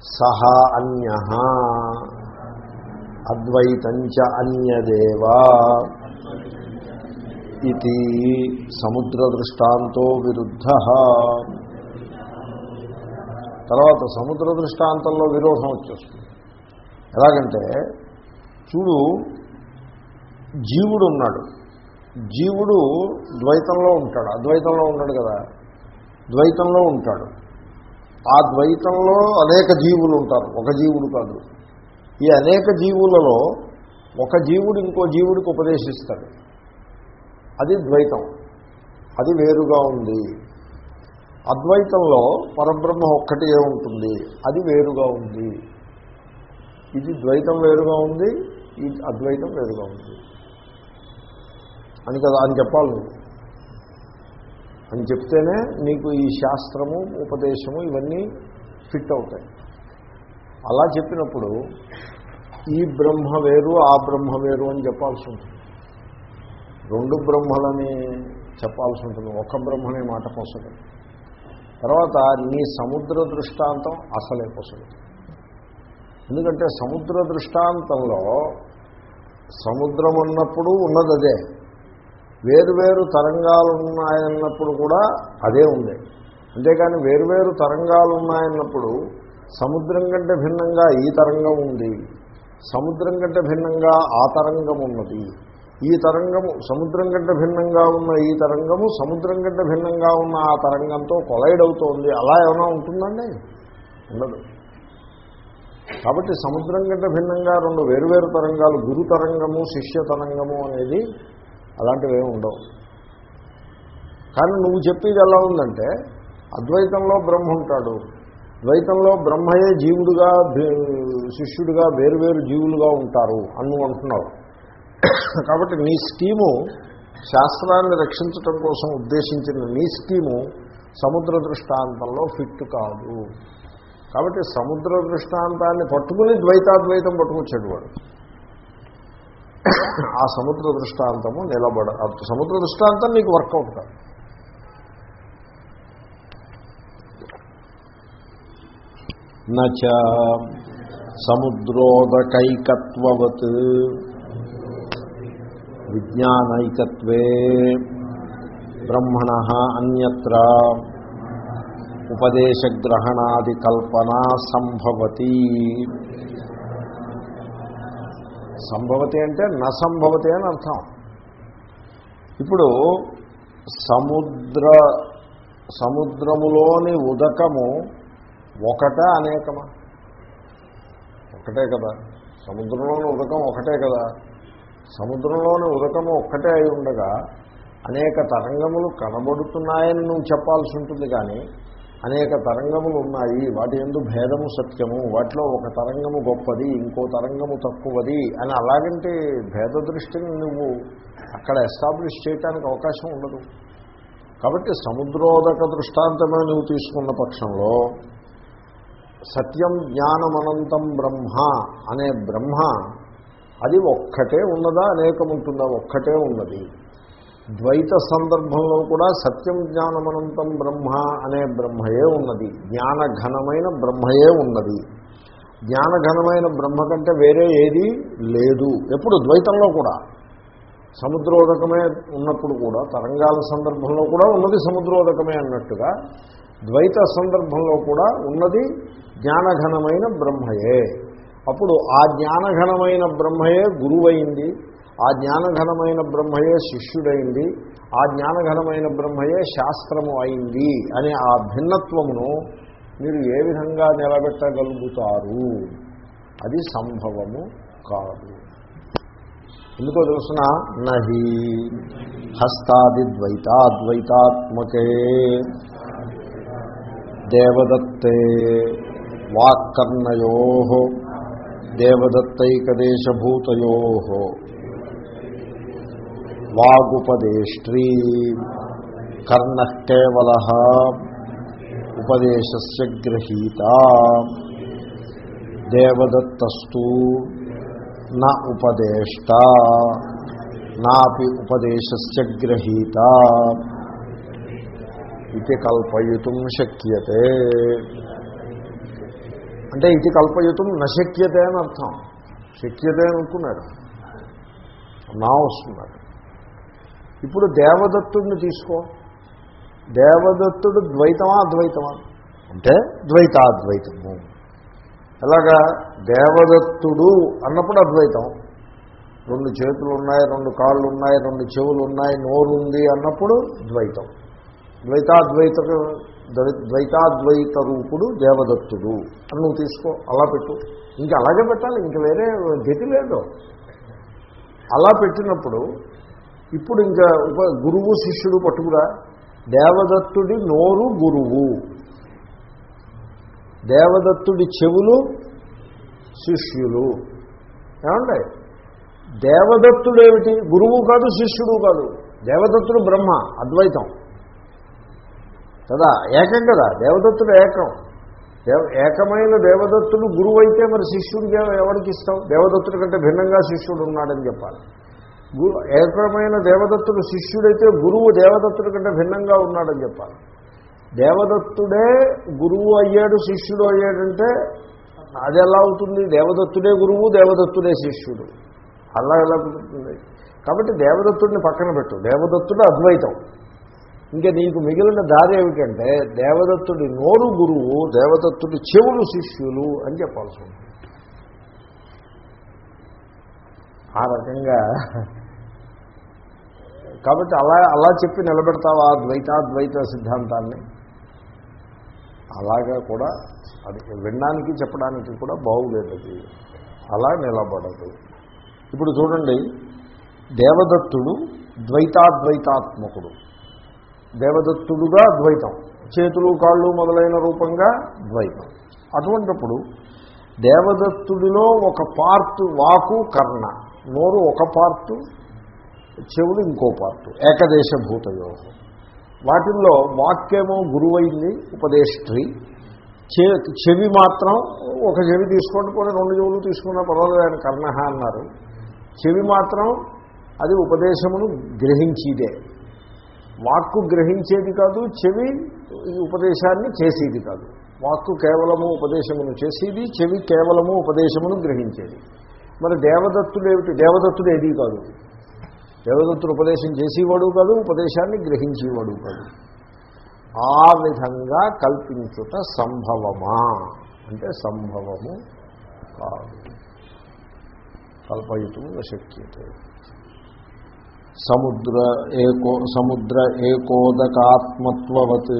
సహ అన్య అద్వైతంచ అన్యదేవా. ఇది సముద్ర దృష్టాంతో విరుద్ధ. తర్వాత సముద్ర దృష్టాంతంలో విరోధం వచ్చేస్తుంది. ఎలాగంటే చూడు జీవుడు ఉన్నాడు. జీవుడు ద్వైతంలో ఉంటాడు. అద్వైతంలో ఉన్నాడు కదా? ద్వైతంలో ఉంటాడు. ఆ ద్వైతంలో అనేక జీవులు ఉంటారు. ఒక జీవుడు కాదు. ఈ అనేక జీవులలో ఒక జీవుడు ఇంకో జీవుడికి ఉపదేశిస్తాడు. అది ద్వైతం. అది వేరుగా ఉంది. అద్వైతంలో పరబ్రహ్మ ఒక్కటే ఉంటుంది. అది వేరుగా ఉంది. ఇది ద్వైతం వేరుగా ఉంది ఈ అద్వైతం వేరుగా ఉంది. అని కదా అని చెప్పాలి నువ్వు. అని చెప్తేనే నీకు ఈ శాస్త్రము ఉపదేశము ఇవన్నీ ఫిట్ అవుతాయి. అలా చెప్పినప్పుడు ఈ బ్రహ్మ వేరు ఆ బ్రహ్మ వేరు అని చెప్పాల్సి ఉంటుంది. రెండు బ్రహ్మలని చెప్పాల్సి ఉంటుంది. ఒక బ్రహ్మనే మాట పొసగదు తర్వాత నీ సముద్ర దృష్టాంతం అసలే పొసగదు ఎందుకంటే సముద్ర దృష్టాంతంలో సముద్రం అన్నప్పుడు ఉన్నది అదే. వేరువేరు తరంగాలు ఉన్నాయన్నప్పుడు కూడా అదే ఉంది. అంతేకాని వేరువేరు తరంగాలు ఉన్నాయన్నప్పుడు సముద్రం కంటే భిన్నంగా ఈ తరంగం ఉంది. సముద్రం కంటే భిన్నంగా ఆ తరంగం ఉన్నది. ఈ తరంగము సముద్రం కంటే భిన్నంగా ఉన్న ఈ తరంగము సముద్రం కంటే భిన్నంగా ఉన్న ఆ తరంగంతో కొలైడ్ అవుతోంది. అలా ఏమైనా ఉంటుందండి? ఉండదు. కాబట్టి సముద్రం కంటే భిన్నంగా రెండు వేరువేరు తరంగాలు గురు తరంగము శిష్య తరంగము అనేది అలాంటివి ఏమి ఉండవు. కానీ నువ్వు చెప్పేది ఎలా ఉందంటే అద్వైతంలో బ్రహ్మ ఉంటాడు. ద్వైతంలో బ్రహ్మయే జీవుడుగా శిష్యుడిగా వేరువేరు జీవులుగా ఉంటారు అని నువ్వు అంటున్నావు. కాబట్టి నీ స్కీము శాస్త్రాన్ని రక్షించటం కోసం ఉద్దేశించిన నీ స్కీము సముద్ర దృష్టాంతంలో ఫిట్ కాదు. కాబట్టి సముద్ర దృష్టాంతాన్ని పట్టుకుని ద్వైతాద్వైతం పట్టుకొచ్చాడు వాడు. ఆ సముద్ర దృష్టాంతము నిలబడ సముద్ర దృష్టాంతం నీకు వర్కౌట్ కాదు. నచ సముద్రోదకైకత్వవత్ విజ్ఞానైకత్వే. బ్రహ్మణ అన్యత్ర. ఉపదేశగ్రహణాది కల్పనా సంభవతి. సంభవతి అంటే నసంభవతి అని అర్థం. ఇప్పుడు సముద్ర సముద్రములోని ఉదకము ఒకటే అనేకమా? ఒకటే కదా. సముద్రంలోని ఉదకం ఒకటే కదా. సముద్రంలోని ఉదకము ఒక్కటే అయి ఉండగా అనేక తరంగములు కనబడుతున్నాయని నువ్వు చెప్పాల్సి ఉంటుంది కానీ అనేక తరంగములు ఉన్నాయి. వాటి ఎందు భేదము సత్యము. వాటిలో ఒక తరంగము గొప్పది ఇంకో తరంగము తక్కువది అని అలాగంటే భేద దృష్టిని నువ్వు అక్కడ ఎస్టాబ్లిష్ చేయడానికి అవకాశం ఉండదు. కాబట్టి సముద్రోదక దృష్టాంతమే నువ్వు తీసుకున్న పక్షంలో సత్యం జ్ఞానమనంతం బ్రహ్మ అనే బ్రహ్మ అది ఒక్కటే ఉన్నదా? అనేకం ఉంటుందా ఒక్కటే ఉన్నది. ద్వైత సందర్భంలో కూడా సత్యం జ్ఞానమనంతం బ్రహ్మ అనే బ్రహ్మయే ఉన్నది. జ్ఞానఘనమైన బ్రహ్మయే ఉన్నది. జ్ఞానఘనమైన బ్రహ్మ కంటే వేరే ఏది లేదు. ఎప్పుడు ద్వైతంలో కూడా. సముద్రోదకమే ఉన్నప్పుడు కూడా తరంగాల సందర్భంలో కూడా ఉన్నది సముద్రోదకమే అన్నట్టుగా ద్వైత సందర్భంలో కూడా ఉన్నది జ్ఞానఘనమైన బ్రహ్మయే. అప్పుడు ఆ జ్ఞానఘనమైన బ్రహ్మయే గురువైంది ఆ జ్ఞానఘనమైన బ్రహ్మయే శిష్యుడైంది ఆ జ్ఞానఘనమైన బ్రహ్మయే శాస్త్రము అయింది అనే ఆ భిన్నత్వమును మీరు ఏ విధంగా నిలబెట్టగలుగుతారు? అది సంభవము కాదు. ఎందుకో తెలుసిన? నహి. హస్తాదిద్వైతాద్వైతాత్మకే దేవదత్తే. వాక్కర్ణయో దేవదత్తైకదేశభూతయో వాగుపదేష్ట్రీ కర్ణ కేవల ఉపదేశస్య గ్రహీత దేవదత్తస్తు నా ఉపదేష్ట నాపి ఉపదేశస్య గ్రహీత ఇది కల్పయుతం శక్యతే అంటే ఇది కల్పయుతం నశక్యతే అని అర్థం. శక్యతే అని అనుకున్నాడు. నా వస్తున్నాడు. ఇప్పుడు దేవదత్తుడిని తీసుకో. దేవదత్తుడు ద్వైతమా అద్వైతమా? అంటే ద్వైతాద్వైతము. ఎలాగా? దేవదత్తుడు అన్నప్పుడు అద్వైతం. రెండు చేతులు ఉన్నాయి రెండు కాళ్ళు ఉన్నాయి రెండు చెవులు ఉన్నాయి నోరు ఉంది అన్నప్పుడు ద్వైతం. ద్వైతాద్వైత ద్వైతాద్వైత రూపుడు దేవదత్తుడు. అని నువ్వు తీసుకో అలా పెట్టు. ఇంకా అలాగే పెట్టాలి ఇంక వేరే గతి లేదు. అలా పెట్టినప్పుడు ఇప్పుడు ఇంకా గురువు శిష్యుడు పట్టుకురా. దేవదత్తుడి నోరు గురువు. దేవదత్తుడి చెవులు శిష్యులు. ఏమండి? దేవదత్తుడు ఏమిటి గురువు కాదు శిష్యుడు కాదు. దేవదత్తుడు బ్రహ్మ అద్వైతం. కదా? ఏకం కదా? దేవదత్తుడు ఏకం. దేవ ఏకమైన దేవదత్తుడు గురువు అయితే మరి శిష్యుడికి ఎవరికి ఇస్తాం దేవదత్తుడి కంటే భిన్నంగా శిష్యుడు ఉన్నాడని చెప్పాలి. గురు ఏకమైన దేవదత్తుడు శిష్యుడైతే గురువు దేవదత్తుడి కంటే భిన్నంగా ఉన్నాడని చెప్పాలి. దేవదత్తుడే గురువు అయ్యాడు శిష్యుడు అయ్యాడంటే అది ఎలా అవుతుంది? దేవదత్తుడే గురువు దేవదత్తుడే శిష్యుడు. అలా ఎలా కుదురుతుంది? కాబట్టి దేవదత్తుడిని పక్కన పెట్టు. దేవదత్తుడు అద్వైతం. ఇంకా నీకు మిగిలిన దారి ఏమిటంటే దేవదత్తుడి నోరు గురువు దేవదత్తుడి చెవులు శిష్యులు అని చెప్పాల్సి ఉంటుంది. ఆ రకంగా కాబట్టి అలా అలా చెప్పి నిలబెడతావా ద్వైతాద్వైత సిద్ధాంతాన్ని? అలాగా కూడా అది వినడానికి చెప్పడానికి కూడా బాగులేదు అలా నిలబడదు. ఇప్పుడు చూడండి దేవదత్తుడు ద్వైతాద్వైతాత్మకుడు. దేవదత్తుడుగా ద్వైతం. చేతులు కాళ్ళు మొదలైన రూపంగా ద్వైతం. అటువంటిప్పుడు దేవదత్తుడిలో ఒక పార్ట్ వాకు కర్ణ. నోరు ఒక పార్టు చెవులు ఇంకో పార్టు. ఏకదేశభూతయో వాటిల్లో వాక్యేమో గురువైంది ఉపదేష్ట్రి చెవి మాత్రం ఒక చెవి తీసుకోండి కూడా రెండు చెవులు తీసుకున్నా పర్వాలేదు ఆయన కర్ణ అన్నారు. చెవి మాత్రం అది ఉపదేశమును గ్రహించేదే. వాక్కు గ్రహించేది కాదు చెవి ఉపదేశాన్ని చేసేది కాదు. వాక్కు కేవలము ఉపదేశమును చేసేది చెవి కేవలము ఉపదేశమును గ్రహించేది. మరి దేవదత్తుడు ఏమిటి? దేవదత్తుడు ఏది కాదు. దేవదత్తుడు ఉపదేశం చేసేవాడు కాదు ఉపదేశాన్ని గ్రహించేవాడు కాదు. ఆ విధంగా కల్పించుట సంభవమా? అంటే సంభవము కాదు. కల్పయుతం శక్యతే సముద్ర ఏకో సముద్ర ఏకోదకాత్మత్వవత్.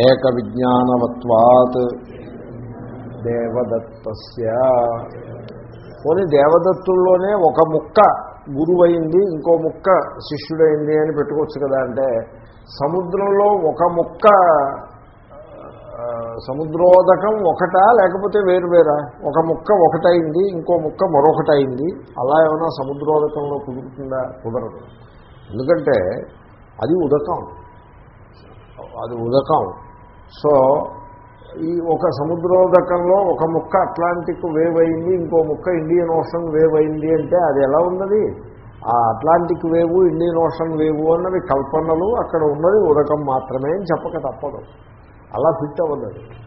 ఏక విజ్ఞానవత్వాత్ దేవదత్తస్య. పోనీ దేవదత్తుల్లోనే ఒక ముక్క గురువైంది ఇంకో ముక్క శిష్యుడైంది అని పెట్టుకోవచ్చు కదా అంటే సముద్రంలో ఒక ముక్క సముద్రోదకం ఒకటా లేకపోతే వేరు వేరా? ఒక ముక్క ఒకటైంది ఇంకో ముక్క మరొకటైంది. అలా ఏమైనా సముద్రోదకంలో కుదురుతుందా? కుదరదు. ఎందుకంటే అది ఉదకం. అది ఉదకం. సో ఈ ఒక సముద్రోదకంలో ఒక ముక్క అట్లాంటిక్ వేవ్ అయింది ఇంకో ముక్క ఇండియన్ ఓషన్ వేవ్ అయింది అంటే అది ఎలా ఉన్నది? ఆ Atlantic wave Indian Ocean wave అన్నవి కల్పనలు అక్కడ ఉన్నది ఉదకం మాత్రమే అని చెప్పక తప్పదు. అలా ఫిట్ అవ్వదు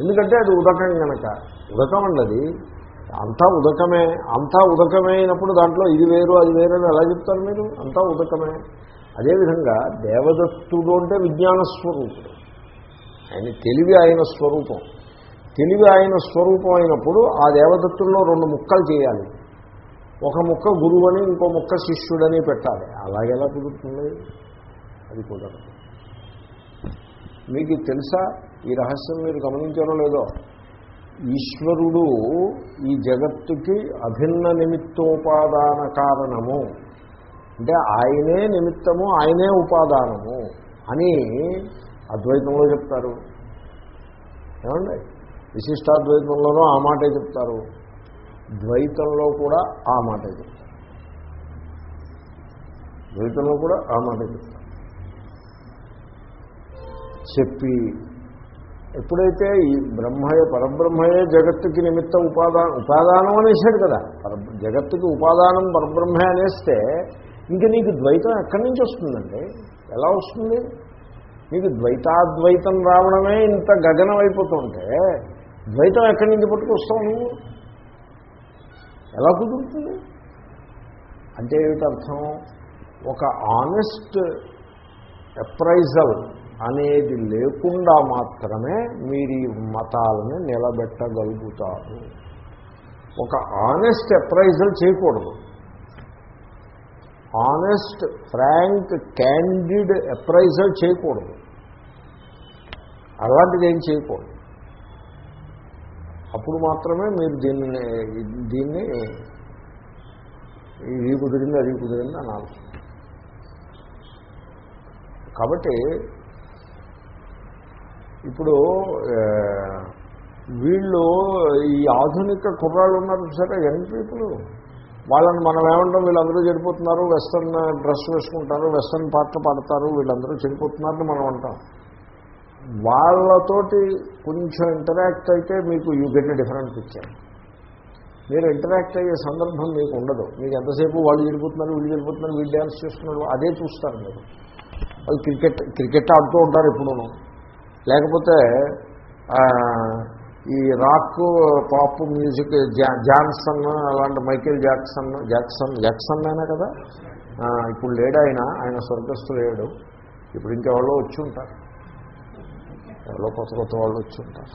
ఎందుకంటే అది ఉదకం కనుక ఉదకం అన్నది అంతా ఉదకమే అంతా ఉదకమే అయినప్పుడు దాంట్లో ఇది వేరు అది వేరు అని ఎలా చెప్తారు మీరు? అంతా ఉదకమే. అదేవిధంగా దేవదత్తుడు అంటే విజ్ఞాన స్వరూపుడు. ఆయన తెలివి ఆయన స్వరూపం. తెలివి ఆయన స్వరూపం అయినప్పుడు ఆ దేవదత్తుల్లో రెండు ముక్కలు చేయాలి. ఒక ముక్క గురువని ఇంకో ముక్క శిష్యుడని పెట్టాలి. అలాగెలా కుదురుతుంది? అది కుదరదు. మీకు తెలుసా ఈ రహస్యం మీరు గమనించారో లేదో? ఈశ్వరుడు ఈ జగత్తుకి అభిన్న నిమిత్తోపాదాన కారణము. అంటే ఆయనే నిమిత్తము ఆయనే ఉపాదానము అని అద్వైతంలో చెప్తారు. ఏమండి? విశిష్టాద్వైతంలోనూ ఆ మాటే చెప్తారు. ద్వైతంలో కూడా ఆ మాటే చెప్తారు. ద్వైతంలో కూడా ఆ మాట చెప్తారు. చెప్పి ఎప్పుడైతే ఈ బ్రహ్మయే పరబ్రహ్మయే జగత్తుకి నిమిత్త ఉపాదానం ఉపాదానం అనేసాడు కదా. పర జగత్తుకి ఉపాదానం పరబ్రహ్మే అనేస్తే ఇంక నీకు ద్వైతం ఎక్కడి నుంచి వస్తుందండి? ఎలా వస్తుంది? నీకు ద్వైతాద్వైతం రావడమే ఇంత గగనం అయిపోతుంటే ద్వైతం ఎక్కడి నుంచి పట్టుకొస్తావు నువ్వు? ఎలా కుదురుతుంది? అంటే ఏమిటి అర్థం ఒక ఆనెస్ట్ అప్రైజల్ అనేది లేకుండా మాత్రమే మీరు ఈ మతాలను నిలబెట్టగలుగుతారు. ఒక ఆనెస్ట్ అప్రైజల్ చేయకూడదు. ఆనెస్ట్ ఫ్రాంక్ క్యాండిడ్ అప్రైజల్ చేయకూడదు. అలాంటిది ఏం చేయకూడదు. అప్పుడు మాత్రమే మీరు దీన్ని దీన్ని ఇది కుదిరింది అది కుదిరింది అనాలి కాబట్టి ఇప్పుడు వీళ్ళు ఈ ఆధునిక కుర్రాళ్ళు ఉన్నారు సరే యంగ్ పీపుల్? వాళ్ళని మనం ఏమంటాం వీళ్ళందరూ చెడిపోతున్నారు వెస్ట్రన్ డ్రెస్ వేసుకుంటారు వెస్ట్రన్ పాటలు పాడతారు వీళ్ళందరూ చెడిపోతున్నారని మనం అంటాం. వాళ్ళతోటి కొంచెం ఇంటరాక్ట్ అయితే మీకు యూ గెట్ డిఫరెంట్ పిక్చర్. మీరు ఇంటరాక్ట్ అయ్యే సందర్భం మీకు ఉండదు. మీకు ఎంతసేపు వాళ్ళు చెడిపోతున్నారు వీళ్ళు చెడిపోతున్నారు వీళ్ళు డ్యాన్స్ చేస్తున్నారు అదే చూస్తారు మీరు. వాళ్ళు క్రికెట్ క్రికెట్ ఆడుతూ ఉంటారు ఇప్పుడు లేకపోతే ఈ రాక్ పాప్ మ్యూజిక్ జా జాన్సన్ అలాంటి మైకేల్ జాక్సన్ జాక్సన్ జాక్సన్ అయినా కదా? ఇప్పుడు లేడు ఆయన ఆయన స్వర్గస్థు లేడు. ఇప్పుడు ఇంకెవాళ్ళు వచ్చి ఉంటారు. ఎవరో కొత్త కొత్త వాళ్ళు వచ్చి ఉంటారు.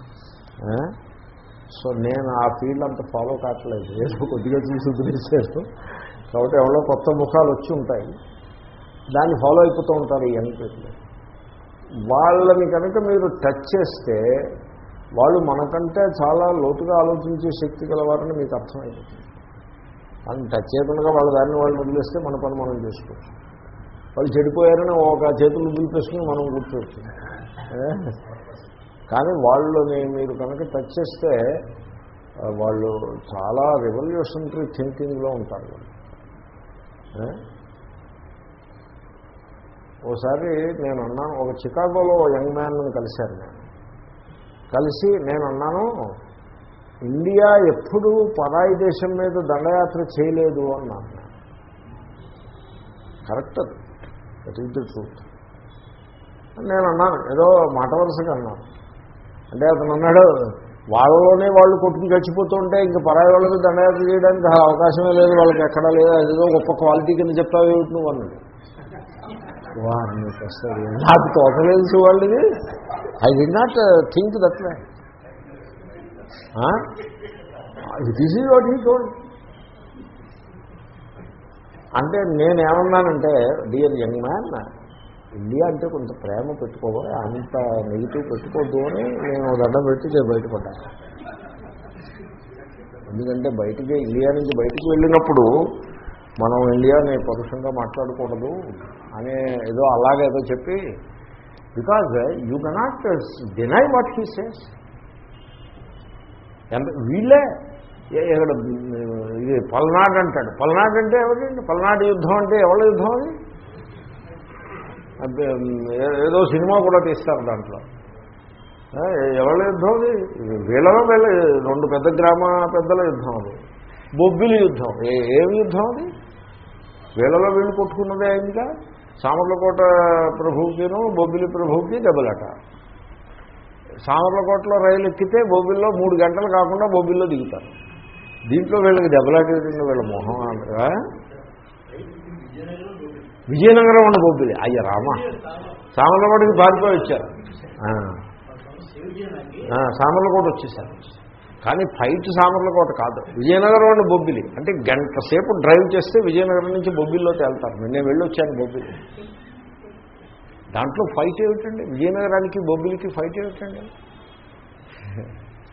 సో నేను ఆ ఫీల్డ్ అంత ఫాలో కావట్లేదు. ఏదో కొద్దిగా చూసి వదిలేసాను కాబట్టి ఎవరో కొత్త ముఖాలు వచ్చి ఉంటాయి. దాన్ని ఫాలో అయిపోతూ ఉంటారు ఈ యంగ్ పీపుల్. వాళ్ళని కనుక మీరు టచ్ చేస్తే వాళ్ళు మనకంటే చాలా లోతుగా ఆలోచించే శక్తి గలవారని మీకు అర్థమైపోతుంది. వాళ్ళని టచ్ చేయకుండా వాళ్ళ దాన్ని వాళ్ళు వదిలేస్తే మన పని మనం చేసుకోవచ్చు. వాళ్ళు చెడిపోయారని ఒక చేతులు వదిలిపేసుకుని మనం కూర్చోవచ్చు. కానీ వాళ్ళని మీరు కనుక టచ్ చేస్తే వాళ్ళు చాలా రెవల్యూషనరీ థింకింగ్లో ఉంటారు వాళ్ళు. ఓసారి నేను అన్నాను ఒక చికాగోలో యంగ్ మ్యాన్ను కలిశాను నేను. కలిసి నేను అన్నాను ఇండియా ఎప్పుడూ పరాయి దేశం మీద దండయాత్ర చేయలేదు అన్నాను correct that is the truth నేను అన్నాను ఏదో మాట వరుసగా అన్నాను. అంటే అతను అన్నాడు వాళ్ళలోనే వాళ్ళు కొట్టుకు చచ్చిపోతుంటే ఇంకా పరాయి వాళ్ళకి దండయాత్ర చేయడానికి అవకాశమే లేదు. వాళ్ళకి ఎక్కడా లేదు? అదేదో గొప్ప క్వాలిటీ కింద చెప్తావు ఏమిటి నువ్వు? అన్నాడు. వారిని వస్తుంది నాకు తోటలేదు వాళ్ళది. I did not think that way this is what he told అంటే నేనేమన్నానంటే డియర్ యంగ్ మ్యాన్ ఇండియా అంటే కొంత ప్రేమ పెట్టుకోవాలి అంత నెగిటివ్ పెట్టుకోవద్దు అని నేను దండం పెట్టి బయటపడ్డాను ఎందుకంటే బయటికి ఇండియా నుంచి బయటికి వెళ్ళినప్పుడు మనం ఇండియాని పరుషంగా మాట్లాడకూడదు. అనే ఏదో అలాగేదో చెప్పి because you cannot deny what he says ఎంత వీళ్ళే ఏ- ఇక్కడ ఇది పల్నాడు అంటాడు. పల్నాడు అంటే ఎవరండి పల్నాడు యుద్ధం అంటే ఎవరి యుద్ధం అది? ఏదో సినిమా కూడా తీస్తారు దాంట్లో. ఎవరి యుద్ధం అది? వీళ్ళలో వీళ్ళ రెండు పెద్ద గ్రామ పెద్దల యుద్ధం అది. బొబ్బిలి యుద్ధం. ఏ ఏమి యుద్ధం అది? వీళ్ళలో వీళ్ళు కొట్టుకున్నదే అయిందిగా సామర్లకోట ప్రభువుకిను బొబ్బిలి ప్రభువుకి దెబ్బలాట. సామర్లకోటలో రైలు ఎక్కితే బొబ్బిల్లో మూడు గంటలు కాకుండా బొబ్బిల్లో దిగుతారు. దీంట్లో వీళ్ళకి దెబ్బలాట వీళ్ళ మొహం అంటారా? విజయనగరం ఉన్న బొబ్బిలి. అయ్య రామ. సామర్లకోటకి పారిపోయి వచ్చారు. సామర్లకోట వచ్చేసారు. కానీ ఫైట్ సామర్లకోట కాదు. విజయనగరం అండ్ బొబ్బిలి. అంటే గంట సేపు డ్రైవ్ చేస్తే విజయనగరం నుంచి బొబ్బిల్లో తేలుతారు నేను వెళ్ళి వచ్చాను బొబ్బిలి. దాంట్లో ఫైట్ ఏమిటండి? విజయనగరానికి బొబ్బిలికి ఫైట్ ఏమిటండి?